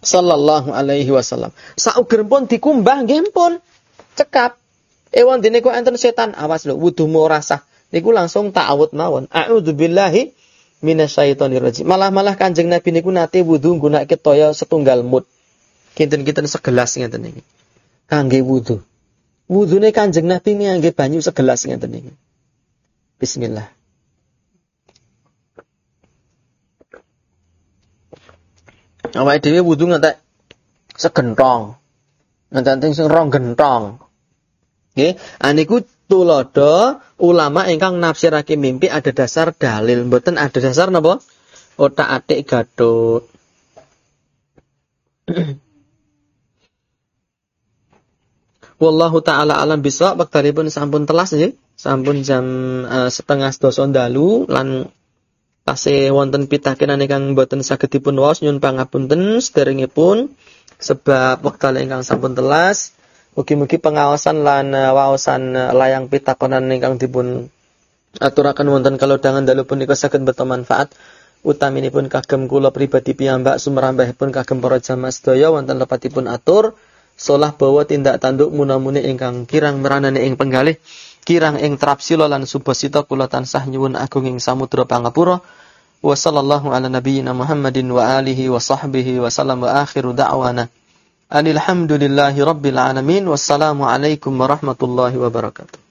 sallallahu alaihi wasallam. Sauger pun dikumbah nggih pun cekap. Ewan dene kok enten setan, awas lho wudumu ora sah. Niku langsung ta'awud mawon. A'udzubillahi minasyaitonirrajim. Malah-malah Kanjeng Nabi niku nate wudu nggunakake toya setunggal mut. Kinten-kinten segelas ngeten niki. Kangge wudu. Wudune Kanjeng Nabi ngangge banyu segelas ngeten niki. Bismillah. Awake dhewe wudu ngantek segentong. Ngantek sing rong gentong. Nggih, aniku tulodo ulama ingkang nafsirake mimpi ada dasar dalil, mboten ada dasar napa? Otak-atik gatut. Wallahu taala alam bisa wektalipun sampun telas nggih. Sampun jam uh, setengah sedasa dalu lan tasih wonten pitakenan ingkang boten saged dipun waos nyun pangapunten sederengipun sebab wektal ingkang sampun telas. Mugi-mugi pengawasan lan uh, waosan uh, layang pitakonan ingkang dipun aturaken wonten kalodhangan dalu punika saged beto manfaat utaminipun kagem kula pribadi piyambak sumrambahipun kagem para jamaah sedaya wonten lepatipun atur solah bawa tindak tanduk munamuni ingkang kirang meranane ing penggalih kirang ing trapsila lan subasita kula tansah nyuwun agung ing samudra pangapura wa sallallahu ala nabiyyina Muhammadin wa alihi wa sahbihi wa sallam wa akhiru da'wana Alhamdulillahi Rabbil Alamin. Wassalamualaikum warahmatullahi wabarakatuh.